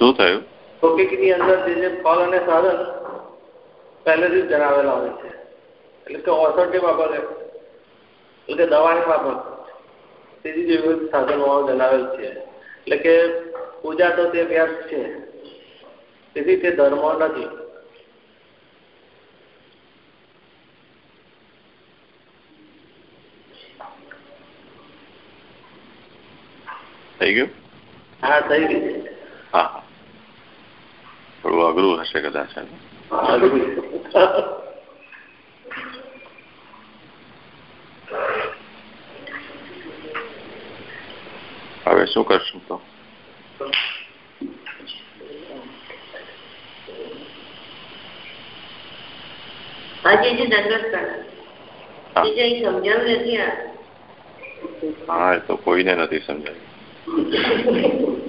Speaker 1: શું થયું?
Speaker 4: લૌકિકની અંદર જે જે ફળ અને સાધન પહેલેથી જણાવેલા હોય છે. એટલે કે ઓથોરિટી બાબતે એટલે કે દવાની બાબત તેથી જે વિવિધ સાધનો જણાવેલ છે. એટલે કે પૂજા તો તે વ્યર્થ છે. તેથી તે ધર્મ નથી.
Speaker 1: થઈ ગયું?
Speaker 4: હા થઈ ગયું.
Speaker 1: હા. થોડું અઘરું હશે કદાચ હવે શું કરશું તો
Speaker 2: આજે જે દંડવત કરે એ સમજાવું નથી
Speaker 1: હા એ તો કોઈને નથી સમજાયું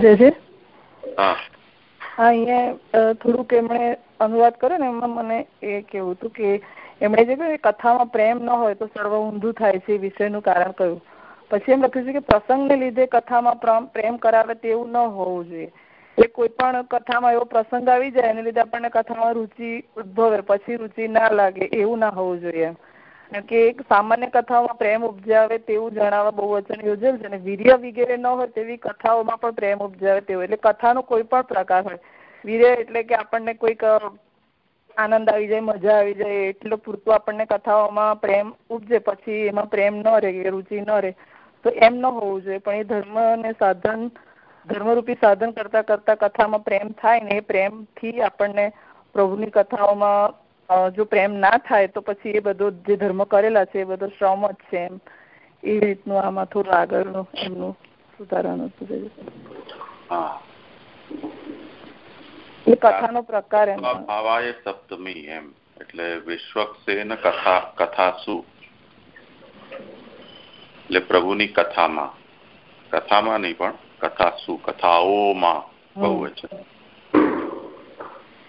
Speaker 6: જે છે?
Speaker 1: હા.
Speaker 6: અહીંયા થોડુંક એમણે અનુવાદ કર્યો ને એમાં મને એ કેવું હતું કે એમણે જે કહ્યું કથામાં પ્રેમ ન હોય તો સર્વ ઊંધું થાય છે વિષયનું કારણ કહ્યું. પછી એમ લખ્યું છે કે પ્રસંગને લીધે કથામાં પ્રેમ કરાવે તેવું ન હોવું જોઈએ. એ કોઈ પણ કથામાં એવો પ્રસંગ આવી જાય એને લીધે આપણને કથામાં રુચિ ઉદ્ભવે પછી રુચિ ના લાગે એવું ના હોવું જોઈએ એમ કે એક સામાન્ય કથાઓમાં પ્રેમ ઉપજાવે તેવું જણાવવા બહુ વચન યોજેલ છે અને વીર્ય વગેરે ન હોય તેવી કથાઓમાં પણ પ્રેમ ઉપજાવે તેવું. એટલે કથાનો કોઈ પણ પ્રકાર હોય. વીર્ય એટલે કે આપણને કોઈક આનંદ આવી જાય, મજા આવી જાય, એટલું પૂરતું આપણને કથાઓમાં પ્રેમ ઉપજે, પછી એમાં પ્રેમ ન રહે, રુચિ ન રહે, તો એમ ન હોવું જોઈએ. પણ એ ધર્મ અને સાધન, ધર્મરૂપી સાધન કરતા કરતા કથામાં પ્રેમ થાય ને એ પ્રેમથી આપણને પ્રભુની કથાઓમાં જો પ્રેમ ના થાય તો પછી એ બધો જે ધર્મ કરેલા છે એ બધો શ્રમ જ છે એમ. એ રીતનું આમાં થોડું આગળનું એમનું સુધારવાનું હતું એ કથાનો પ્રકાર એમ.
Speaker 1: ભાવાય સપ્તમી એમ એટલે વિશ્વક્સેન કથા કથા શું એટલે પ્રભુની કથામાં. કથામાં નહીં પણ કથા શું કથાઓમાં બહુ છે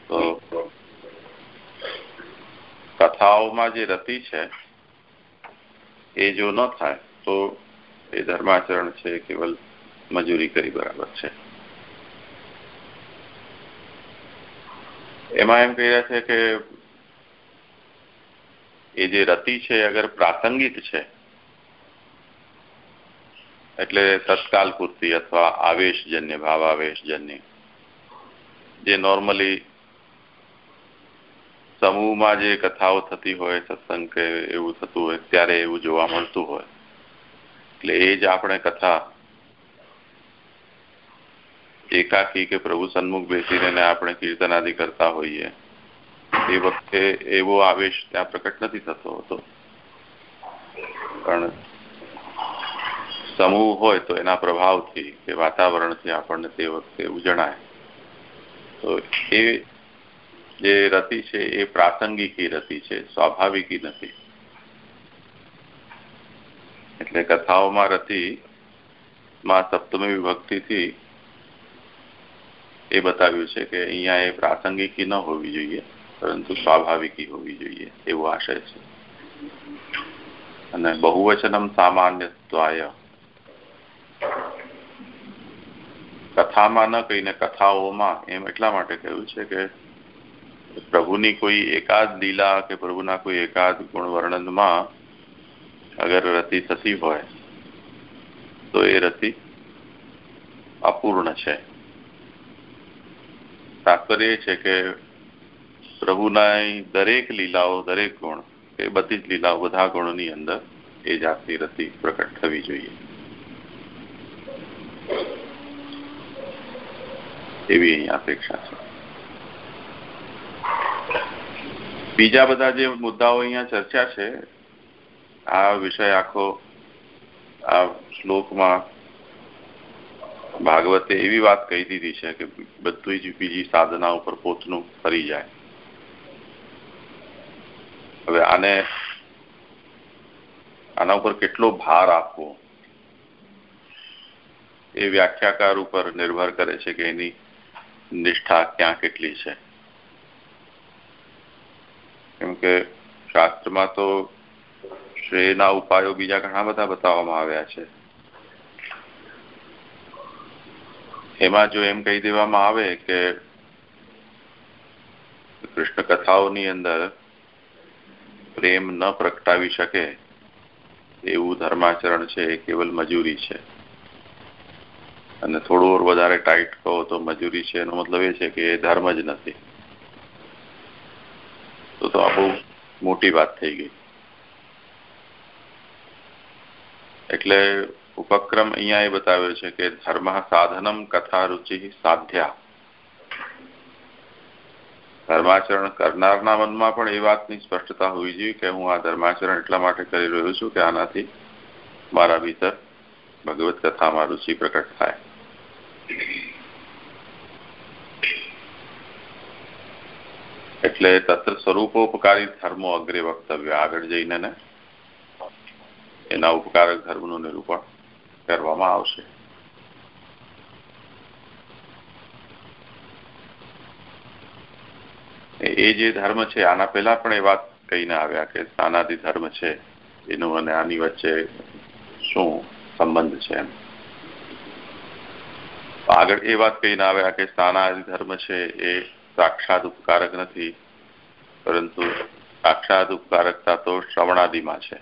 Speaker 1: તો કથાઓમાં જે રતિ છે, એ જો ન થાય, તો એ ધર્માચરણ છે કેવલ મજૂરી કરી બરાબર છે. એમાં એમ કહી રહ્યા છે કે એ જે રતિ છે અગર પ્રાસંગિક છે, એટલે તત્કાલ પૂરતી અથવા આવેશજન્ય ભાવ આવેશજન્ય જે નોર્મલી સમૂહમાં જે કથાઓ થતી હોય, સત્સંગ કે એવું થતું હોય, ત્યારે એવું જોવા મળતું હોય. એટલે એ જ આપણે કથા. એકાકી કે પ્રભુ સન્મુખ બેસીને આપણે કીર્તનાદિ કરતા હોઈએ. એ વખતે એવો આવેશ ત્યાં પ્રકટ નથી થતો હોતો. પણ સમૂહ હોય તો એના પ્રભાવથી કે વાતાવરણથી આપણને તે વખતે એવું જણાય તો એ જે રતિ છે એ પ્રાસંગિકી રતિ છે, સ્વાભાવિકી નથી. એટલે કથાઓમાં રતિ માં સપ્તમી વિભક્તિથી એ બતાવ્યું છે કે અહીંયા એ પ્રાસંગિકી ન હોવી જોઈએ, પરંતુ સ્વાભાવિકી હોવી જોઈએ એવો આશય છે. અને બહુવચનમ સામાન્યત્વાય. કથામાં ન કહીને કથાઓમાં એમ એટલા માટે કહ્યું છે કે પ્રભુની કોઈ એકાદ લીલા કે પ્રભુના કોઈ એકાદ ગુણ વર્ણનમાં અગર રતિ થતી હોય, તો એ રતિ અપૂર્ણ છે. તાત્પર્ય એ છે કે પ્રભુના દરેક લીલાઓ, દરેક ગુણ, એ બધી જ લીલાઓ, બધા ગુણોની અંદર એ જાતની રતિ પ્રકટ થવી જોઈએ. એવી અહીં અપેક્ષા છે. બીજા બધા જે મુદ્દાઓ અહીંયા ચર્ચા છે, આ વિષય આખો, આ શ્લોકમાં ભાગવતે એવી વાત કહી દીધી છે કે બધું જ બીજી સાધના ઉપર પોતનું ફરી જાય. હવે આને, આના ઉપર કેટલો ભાર આપવો? એ વ્યાખ્યાકાર ઉપર નિર્ભર કરે છે કે એની નિષ્ઠા ક્યાં કેટલી છે. કેમ કે શાસ્ત્રમાં તો શ્રેયના ઉપાયો બીજા ઘણા બધા બતાવવામાં આવ્યા છે. એમાં જો એમ કહી દેવામાં આવે કે કૃષ્ણ કથાઓની અંદર પ્રેમ ન પ્રગટાવી શકે એવું ધર્માચરણ છે એ કેવલ મજૂરી છે. અને થોડું વધારે ટાઈટ કહો તો મજૂરી છે એનો મતલબ એ છે કે એ ધર્મ જ નથી તો તો આ બહુ મોટી વાત થઈ ગઈ. એટલે ઉપક્રમ અહીંયા એ બતાવ્યો છે કે ધર્મ સાધનમ કથા રુચિ સાધ્યા. ધર્માચરણ કરનારના મનમાં પણ એ વાતની સ્પષ્ટતા હોવી જોઈએ કે હું આ ધર્માચરણ એટલા માટે કરી રહ્યો છું કે આનાથી મારા ભીતર ભગવત કથામાં રુચિ પ્રકટ થાય. એટલે તત્ર સ્વરૂપોપકારી ધર્મો અગ્રે વક્તવ્ય. આગળ જઈને એના ઉપકારક ધર્મનું નિરૂપણ કરવામાં આવશે. એ જે ધર્મ છે, આના પહેલા પણ એ વાત કહીને આવ્યા કે સ્થાનાદિ ધર્મ છે, એનું અને આની વચ્ચે શું સંબંધ છે એમ. આગળ એ વાત કહીને આવ્યા કે સ્થાનાદિ ધર્મ છે, એ સાક્ષાત ઉપકારક નથી, પરંતુ સાક્ષાત ઉપકારકતા તો શ્રવણાદિમાં છે.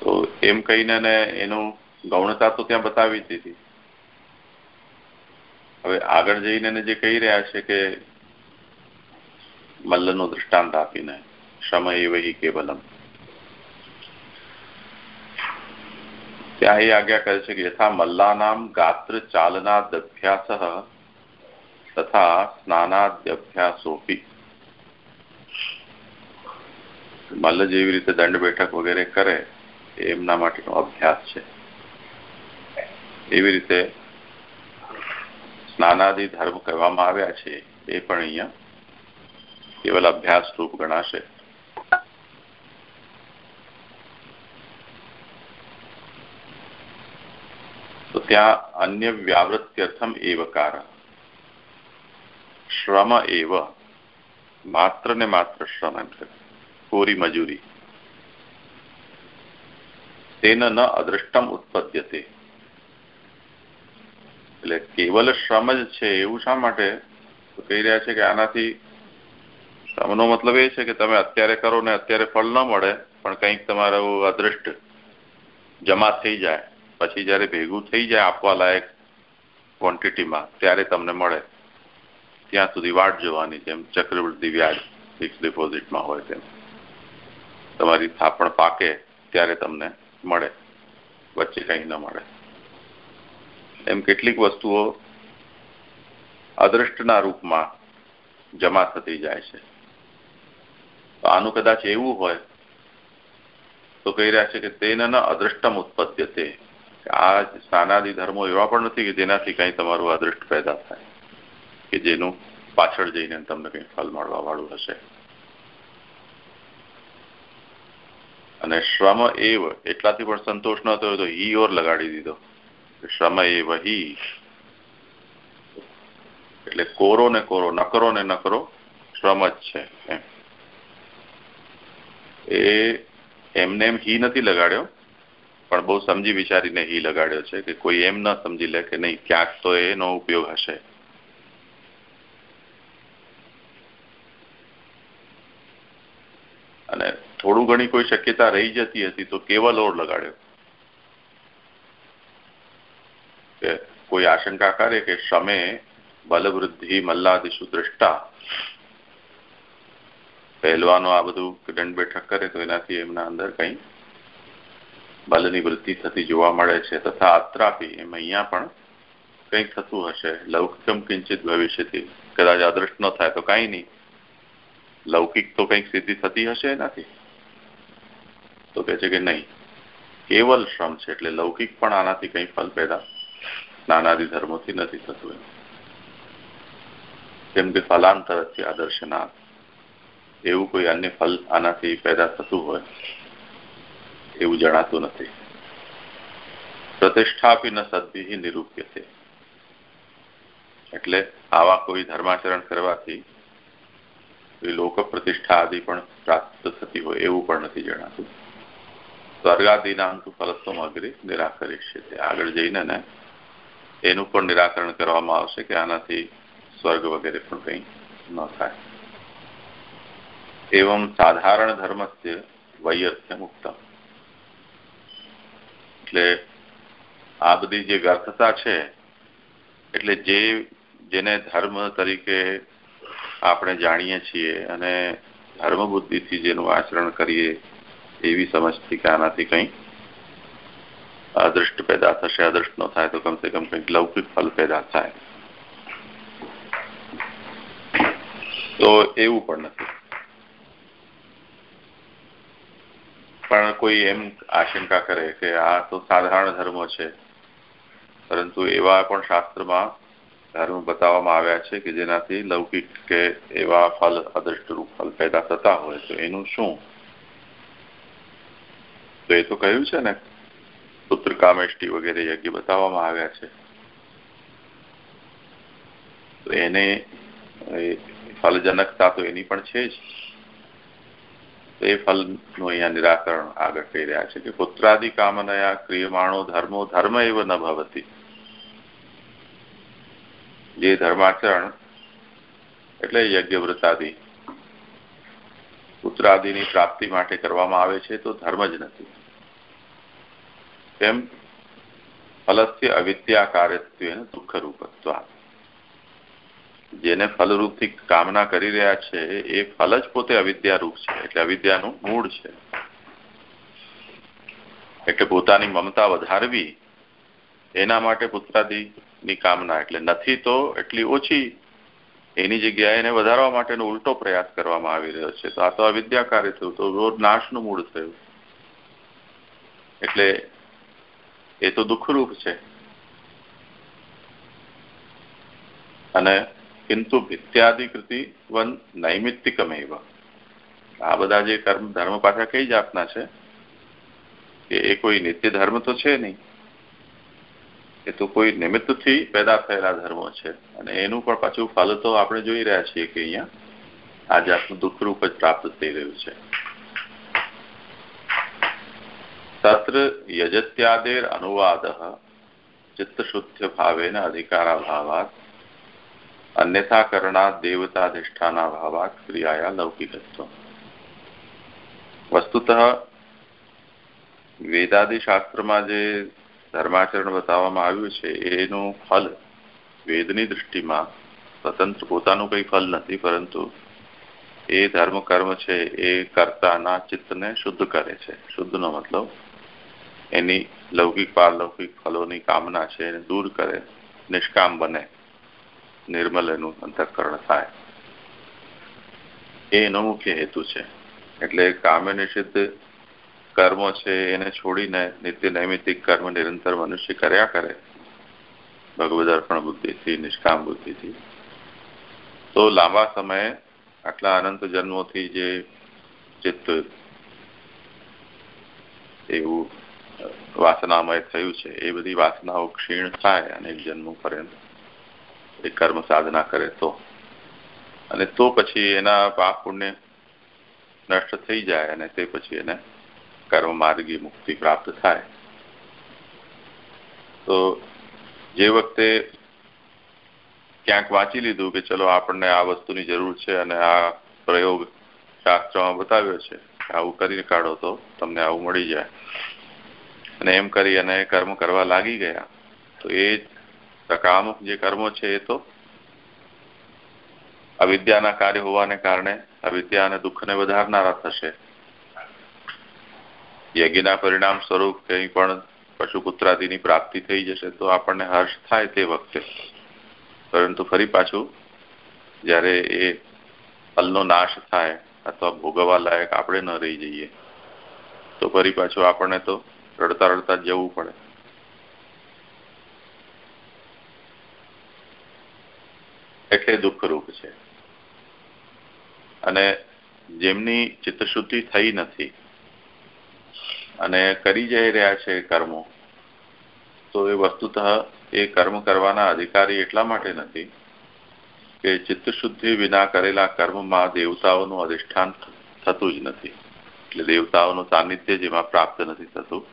Speaker 1: તો એમ કહીને એનું ગૌણતા તો ત્યાં બતાવી દીધી. હવે આગળ જઈને જે કહી રહ્યા છે કે મલ્લનું દૃષ્ટાંત આપીને, સમય વહી કેવલમ. ત્યાં એ આજ્ઞા કરે છે કે યથા મલ્લાનામ ગાત્ર ચાલનાદભ્યાસ તથા સ્નાનાદ્યભ્યાસોપી. મલ્લ જેવી રીતે દંડ બેઠક વગેરે કરે, એમના માટેનો અભ્યાસ છે. એવી રીતે સ્નાનાદિ ધર્મ કહેવામાં આવ્યા છે, એ પણ અહીંયા કેવલ અભ્યાસ રૂપ ગણાશે તો ત્યાં અન્ય વ્યાવૃત્યર્થમ એવકાર શ્રમ એવ માત્ર ને માત્ર શ્રમ એમ કોરી મજૂરી તેન ન અદૃષ્ટમ ઉત્પદ્યતે એટલે કેવલ શ્રમ જ છે, એવું શા માટે? કહી રહ્યા છે કે આનાથી શ્રમનો મતલબ એ છે કે તમે અત્યારે કરો ને અત્યારે ફળ ન મળે, પણ કંઈક તમારું અદૃષ્ટ જમા થઈ જાય. પછી જયારે ભેગું થઈ જાય આપવા લાયક ક્વોન્ટિટીમાં ત્યારે તમને મળે. ત્યાં સુધી વાટ જોવાની જેમ ચક્રવૃદ્ધિ વ્યાજ ફિક્સ ડિપોઝિટમાં હોય તેમ. તમારી થાપણ પાકે ત્યારે તમને મળે. વચ્ચે કંઈ ન મળે. એમ કેટલીક વસ્તુઓ અદ્રષ્ટના રૂપમાં જમા થતી જાય છે. આનું કદાચ એવું હોય, તો કહી રહ્યા છે કે તેના અદ્રષ્ટમ ઉત્પદ્યતે. આ સ્નાનાદિ ધર્મો એવા પણ નથી કે જેનાથી કંઈ તમારું અદૃષ્ટ પેદા થાય કે જેનું પાછળ જઈને તમને કંઈ ફલ મળવા વાળું હશે. અને શ્રમ એવ, એટલાથી પણ સંતોષ ન થયો તો હી ઓર લગાડી દીધો. શ્રમ એવ હી. એટલે કોરો ને કોરો, નકરો ને નકરો, શ્રમ જ છે એ એમને એમ હી નથી લગાડ્યો. પણ બહુ સમજી વિચારીને હી લગાડ્યો છે કે કોઈ એમ ન સમજી લે કે નહીં, ક્યાંક તો એનો ઉપયોગ હશે. અને થોડું ઘણી કોઈ શક્યતા રહી જતી હતી તો કેવલ ઓર લગાડ્યો. કે કોઈ આશંકા કરે કે શમે બલવૃદ્ધિ મલ્લાદિશુ દ્રષ્ટા. પહેલવાનો આ બધું દંડ બેઠક કરે તો એનાથી એમના અંદર કઈ બલની વૃદ્ધિ થતી જોવા મળે છે તથા અત્રાપી એમ અહીંયા પણ કંઈક થતું હશે. લૌકિકમ કિંચિત ભવિષ્યથી. કદાચ અદ્રષ્ટ ન થાય તો કાંઈ નહીં. લૌકિક તો કંઈક સિદ્ધિ થતી હશે એનાથી. તો કે છે કે નહીં. કેવલ શ્રમ છે એટલે લૌકિક પણ આનાથી કંઈ ફલ પેદા નાનાદી ધર્મોથી નથી થતું એમ. કેમ કે ફલાંતરથી આદર્શનાથ એવું કોઈ અન્ય ફલ આનાથી પેદા થતું હોય. એવું જણાતું નથી. પ્રતિષ્ઠાપી ન સદભી નિરૂપ્ય છે એટલે આવા કોઈ ધર્માચરણ કરવાથી લોક પ્રતિષ્ઠા આદિ પણ પ્રાપ્ત થતી હોય એવું પણ નથી જણાતું. સ્વર્ગાદિનાંતુ ફલત્વમ અગ્રે નિરાકરિષ્ય આગળ જઈને ને એનું પણ નિરાકરણ કરવામાં આવશે કે આનાથી સ્વર્ગ વગેરે પણ કંઈ ન થાય. એવમ સાધારણ ધર્મસ્ય વૈયર્થ્યમ ઉત્તમ એટલે આ બધી જે વ્યર્થતા છે, એટલે જે જેને ધર્મ તરીકે આપણે જાણીએ છીએ અને ધર્મ બુદ્ધિથી જેનું આચરણ કરીએ એવી સમજથી કે આનાથી કંઈ અદૃષ્ટ પેદા થશે. અદૃષ્ટ ન થાય તો કમસે કમ કંઈક લૌકિક ફલ પેદા થાય. તો એવું પણ નથી. પણ કોઈ એમ આશંકા કરે કે આ તો સાધારણ ધર્મ છે. પરંતુ એવા પણ શાસ્ત્રમાં ધર્મ બતાવવામાં આવ્યા છે કે જેનાથી લૌકિક કે એવા ફલ અદૃષ્ટરૂપ ફલ પેદા થતા હોય તો એનું શું? તો એ તો કહ્યું છે ને, પુત્ર કામેષ્ટી વગેરે યજ્ઞ બતાવવામાં આવ્યા છે. તો એને ફલજનકતા તો એની પણ છે જ. એ ફલનું અહીંયા નિરાકરણ આગળ કહી રહ્યા છે કે પુત્રાદિ કામનયા ક્રિયમાણો ધર્મો ધર્મ એવ ન ભવતી. જે ધર્માચરણ એટલે યજ્ઞવ્રતાદિ પુત્રાદિની પ્રાપ્તિ માટે કરવામાં આવે છે તો ધર્મ જ નથી. તેમ ફલસ્ય અવિદ્યા કાર્યત્વ દુઃખ રૂપત્વા જેને ફલરૂપથી કામના કરી રહ્યા છે, એ ફલ જ પોતે અવિદ્યારૂપ છે. એટલે અવિદ્યાનું મૂળ છે. એટલે પોતાની મમતા વધારવી, એના માટે પુત્રાદિની કામના. એટલે નથી તો એટલી ઓછી એની જગ્યાએ એને વધારવા માટેનો ઉલટો પ્રયાસ કરવામાં આવી રહ્યો છે. તો આ તો અવિદ્યાકારી થયું, તો રોજ નાશનું મૂળ થયું. એટલે એ તો દુઃખરૂપ છે. અને કિંતુ ભિત્યાદિકૃતિ વન નૈમિત્તિકમેવ આ બધા જે કર્મ ધર્મ પાછા કઈ જાતના છે એ કોઈ નિત્ય ધર્મ તો છે નહીં એ તો કોઈ નિમિત્તથી પેદા થયેલા ધર્મો છે અને એનું પણ પાછું ફલ તો આપણે જોઈ રહ્યા છીએ કે અહીંયા આ જાતનું દુઃખરૂપ જ પ્રાપ્ત થઈ રહ્યું છે। તત્ર યજત્યાદેર અનુવાદ ચિત્તશુદ્ધ ભાવેન અધિકારાભાવાત અન્યથા કરણાત દેવતાધિષ્ઠાના ભાવાત ક્રિયાયા લૌકિકત્વ વસ્તુતઃ વેદાદિ શાસ્ત્રમાં જે ધર્માચરણ બતાવવામાં આવ્યું છે એનું ફલ વેદની દૃષ્ટિમાં સ્વતંત્ર પોતાનું કંઈ ફલ નથી પરંતુ એ ધર્મ કર્મ છે એ કર્તાના ચિત્તને શુદ્ધ કરે છે શુદ્ધનો મતલબ એની લૌકિક પારલૌકિક ફલોની કામના છે એને દૂર કરે નિષ્કામ બને નિર્મલ એનું અંતઃકરણ થાય. એનો મુખ્ય હેતુ છે. એટલે કામ્ય નિષિદ્ધ કર્મો છે એને છોડીને નિત્ય નૈમિતિક કર્મ નિરંતર મનુષ્ય કર્યા કરે ભગવદ અર્પણ બુદ્ધિથી, નિષ્કામ બુદ્ધિથી, તો લાંબા સમયે આટલા અનંત જન્મોથી જે ચિત્ત એવું વાસનામય થયું છે, એ બધી વાસનાઓ ક્ષીણ થાય અને જન્મ પર્યંત. એ કર્મ સાધના કરે તો. અને તો પછી એના પાપ પુણ્ય નષ્ટ થઈ જાય અને તે પછી એને કર્મ માર્ગી મુક્તિ પ્રાપ્ત થાય. તો જે વખતે ક્યાંક વાંચી લીધું કે ચલો આપણને આ વસ્તુની જરૂર છે અને આ પ્રયોગ શાસ્ત્રમાં બતાવ્યો છે, આવું કરીને કાઢો તો તમને આવું મળી જાય. અને એમ કરી અને કર્મ કરવા લાગી ગયા. તો એ સકામ જે કર્મો છે એ તો અવિદ્યાના કાર્ય હોવાને કારણે અવિદ્યા અને દુઃખને વધારનારા થશે. યજ્ઞના પરિણામ સ્વરૂપ કંઈ પણ પશુપુત્રાદિની પ્રાપ્તિ થઈ જશે તો આપણને હર્ષ થાય તે વખતે. પરંતુ ફરી પાછું, જ્યારે એ ફલનો નાશ થાય અથવા ભોગવવા લાયક આપણે ન રહી જઈએ, તો ફરી પાછું આપણને તો રડતા રડતા જવું પડે. એટલે દુઃખરૂપ છે. અને જેમની ચિત્તશુદ્ધિ થઈ નથી અને કરી જઈ રહ્યા છે કર્મો, તો એ વસ્તુતઃ એ કર્મ કરવાના અધિકારી એટલા માટે નથી કે ચિત્તશુદ્ધિ વિના કરેલા કર્મમાં દેવતાઓનું અધિષ્ઠાન થતું જ નથી. એટલે દેવતાઓનું સાનિધ્ય જેમાં પ્રાપ્ત નથી થતું.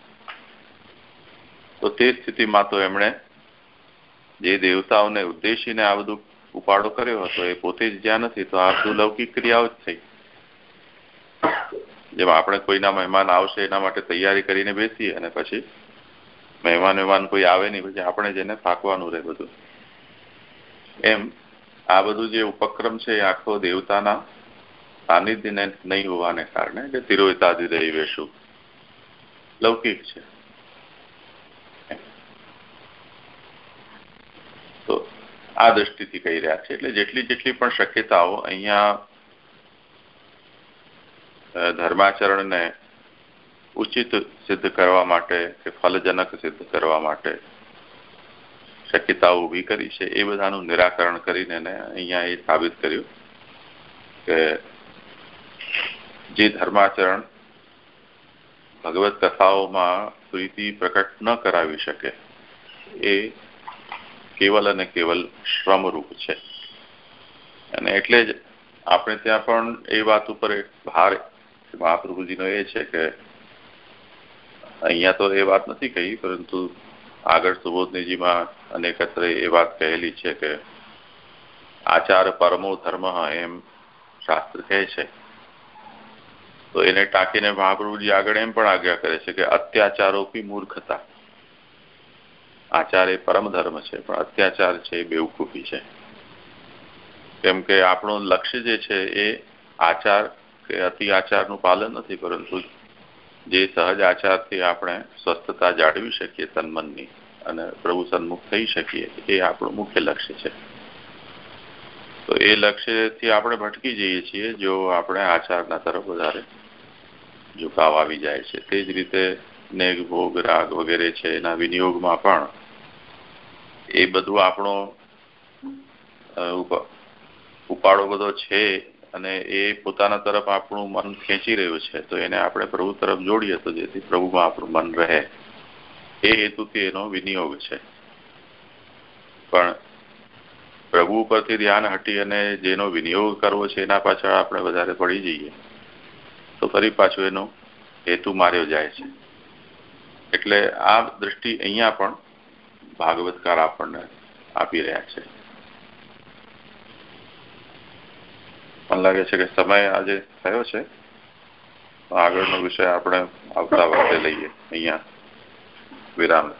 Speaker 1: તો તે સ્થિતિમાં તો એમણે જે દેવતાઓને ઉદ્દેશીને આ બધું ઉપાડો કર્યો હતો, એ પોતે જ જ્યાં નથી, તો આ બધું ક્રિયાઓ જ થઈ. જેમ આપણે કોઈના મહેમાન આવશે, એના માટે તૈયારી કરીને બેસીએ અને પછી મહેમાન મહેમાન કોઈ આવે નહીં, પછી આપણે જેને ફાંકવાનું રહે બધું. એમ આ બધું જે ઉપક્રમ છે, એ આખો દેવતાના સાનિધ્યને નહીં હોવાને કારણે કે વેશું. લૌકિક છે. તો આ દ્રષ્ટિથી કહી રહ્યા છે. એટલે જેટલી જેટલી પણ શક્યતાઓ અહીંયા ધર્માચરણને ઉચિત સિદ્ધ કરવા માટે કે ફલજનક સિદ્ધ કરવા માટે શક્યતાઓ ઊભી કરી છે, એ બધાનું નિરાકરણ કરીને અહીંયા એ સાબિત કર્યું કે જે ધર્માચરણ ભગવત કથાઓમાં પ્રીતિ પ્રકટ ન કરાવી શકે, એ કેવલ અને કેવલ શ્રમરૂપ છે. અને એટલે જ આપણે ત્યાં પણ એ વાત ઉપર ભાર મહાપ્રભુજીનો એ છે કે અહીંયા તો એ વાત નથી કહી, પરંતુ આગળ સુબોધનીજીમાં અનેકત્ર એ વાત કહેલી છે કે આચાર પરમો ધર્મ એમ શાસ્ત્ર કહે છે. તો એને ટાંકીને મહાપ્રભુજી આગળ એમ પણ આજ્ઞા કરે છે કે અત્યાચારોપી મૂર્ખતા. આચાર એ પરમ ધર્મ છે, પણ અત્યાચાર છે એ બેવકૂફી છે. કેમ કે આપણું લક્ષ્ય જે છે એ આચાર કે અતિ આચારનું પાલન નથી, પરંતુ જે સહજ આચારથી આપણે સ્વસ્થતા જાળવી શકીએ તનમનની અને પ્રભુ સન્મુખ થઈ શકીએ, એ આપણું મુખ્ય લક્ષ્ય છે. તો એ લક્ષ્યથી આપણે ભટકી જઈએ છીએ જો આપણે આચારના તરફ વધારે ઝુકાવ આવી જાય છે. તે જ રીતે નેગ ભોગ, રાગ વગેરે છે, એના વિનિયોગમાં પણ એ બધું આપણો ઉપાડો બધો છે અને એ પોતાના તરફ આપણું મન ખેંચી રહ્યું છે, તો એને આપણે પ્રભુ તરફ જોડીએ તો જેથી પ્રભુમાં આપણું મન રહે. એ હેતુથી એનો વિનિયોગ છે. પણ પ્રભુ ઉપરથી ધ્યાન હટી અને જેનો વિનિયોગ કરવો છે, એના પાછળ આપણે વધારે પડી જઈએ. તો ફરી પાછું એનો હેતુ માર્યો જાય છે. એટલે આ દ્રષ્ટિ અહીંયા પણ ભાગવતકાર આપણને આપી રહ્યા છે. મને લાગે છે કે સમય આજે થયો છે. આગળનો વિષય આપણે આવતા વખતે લઈએ. અહીંયા વિરામ.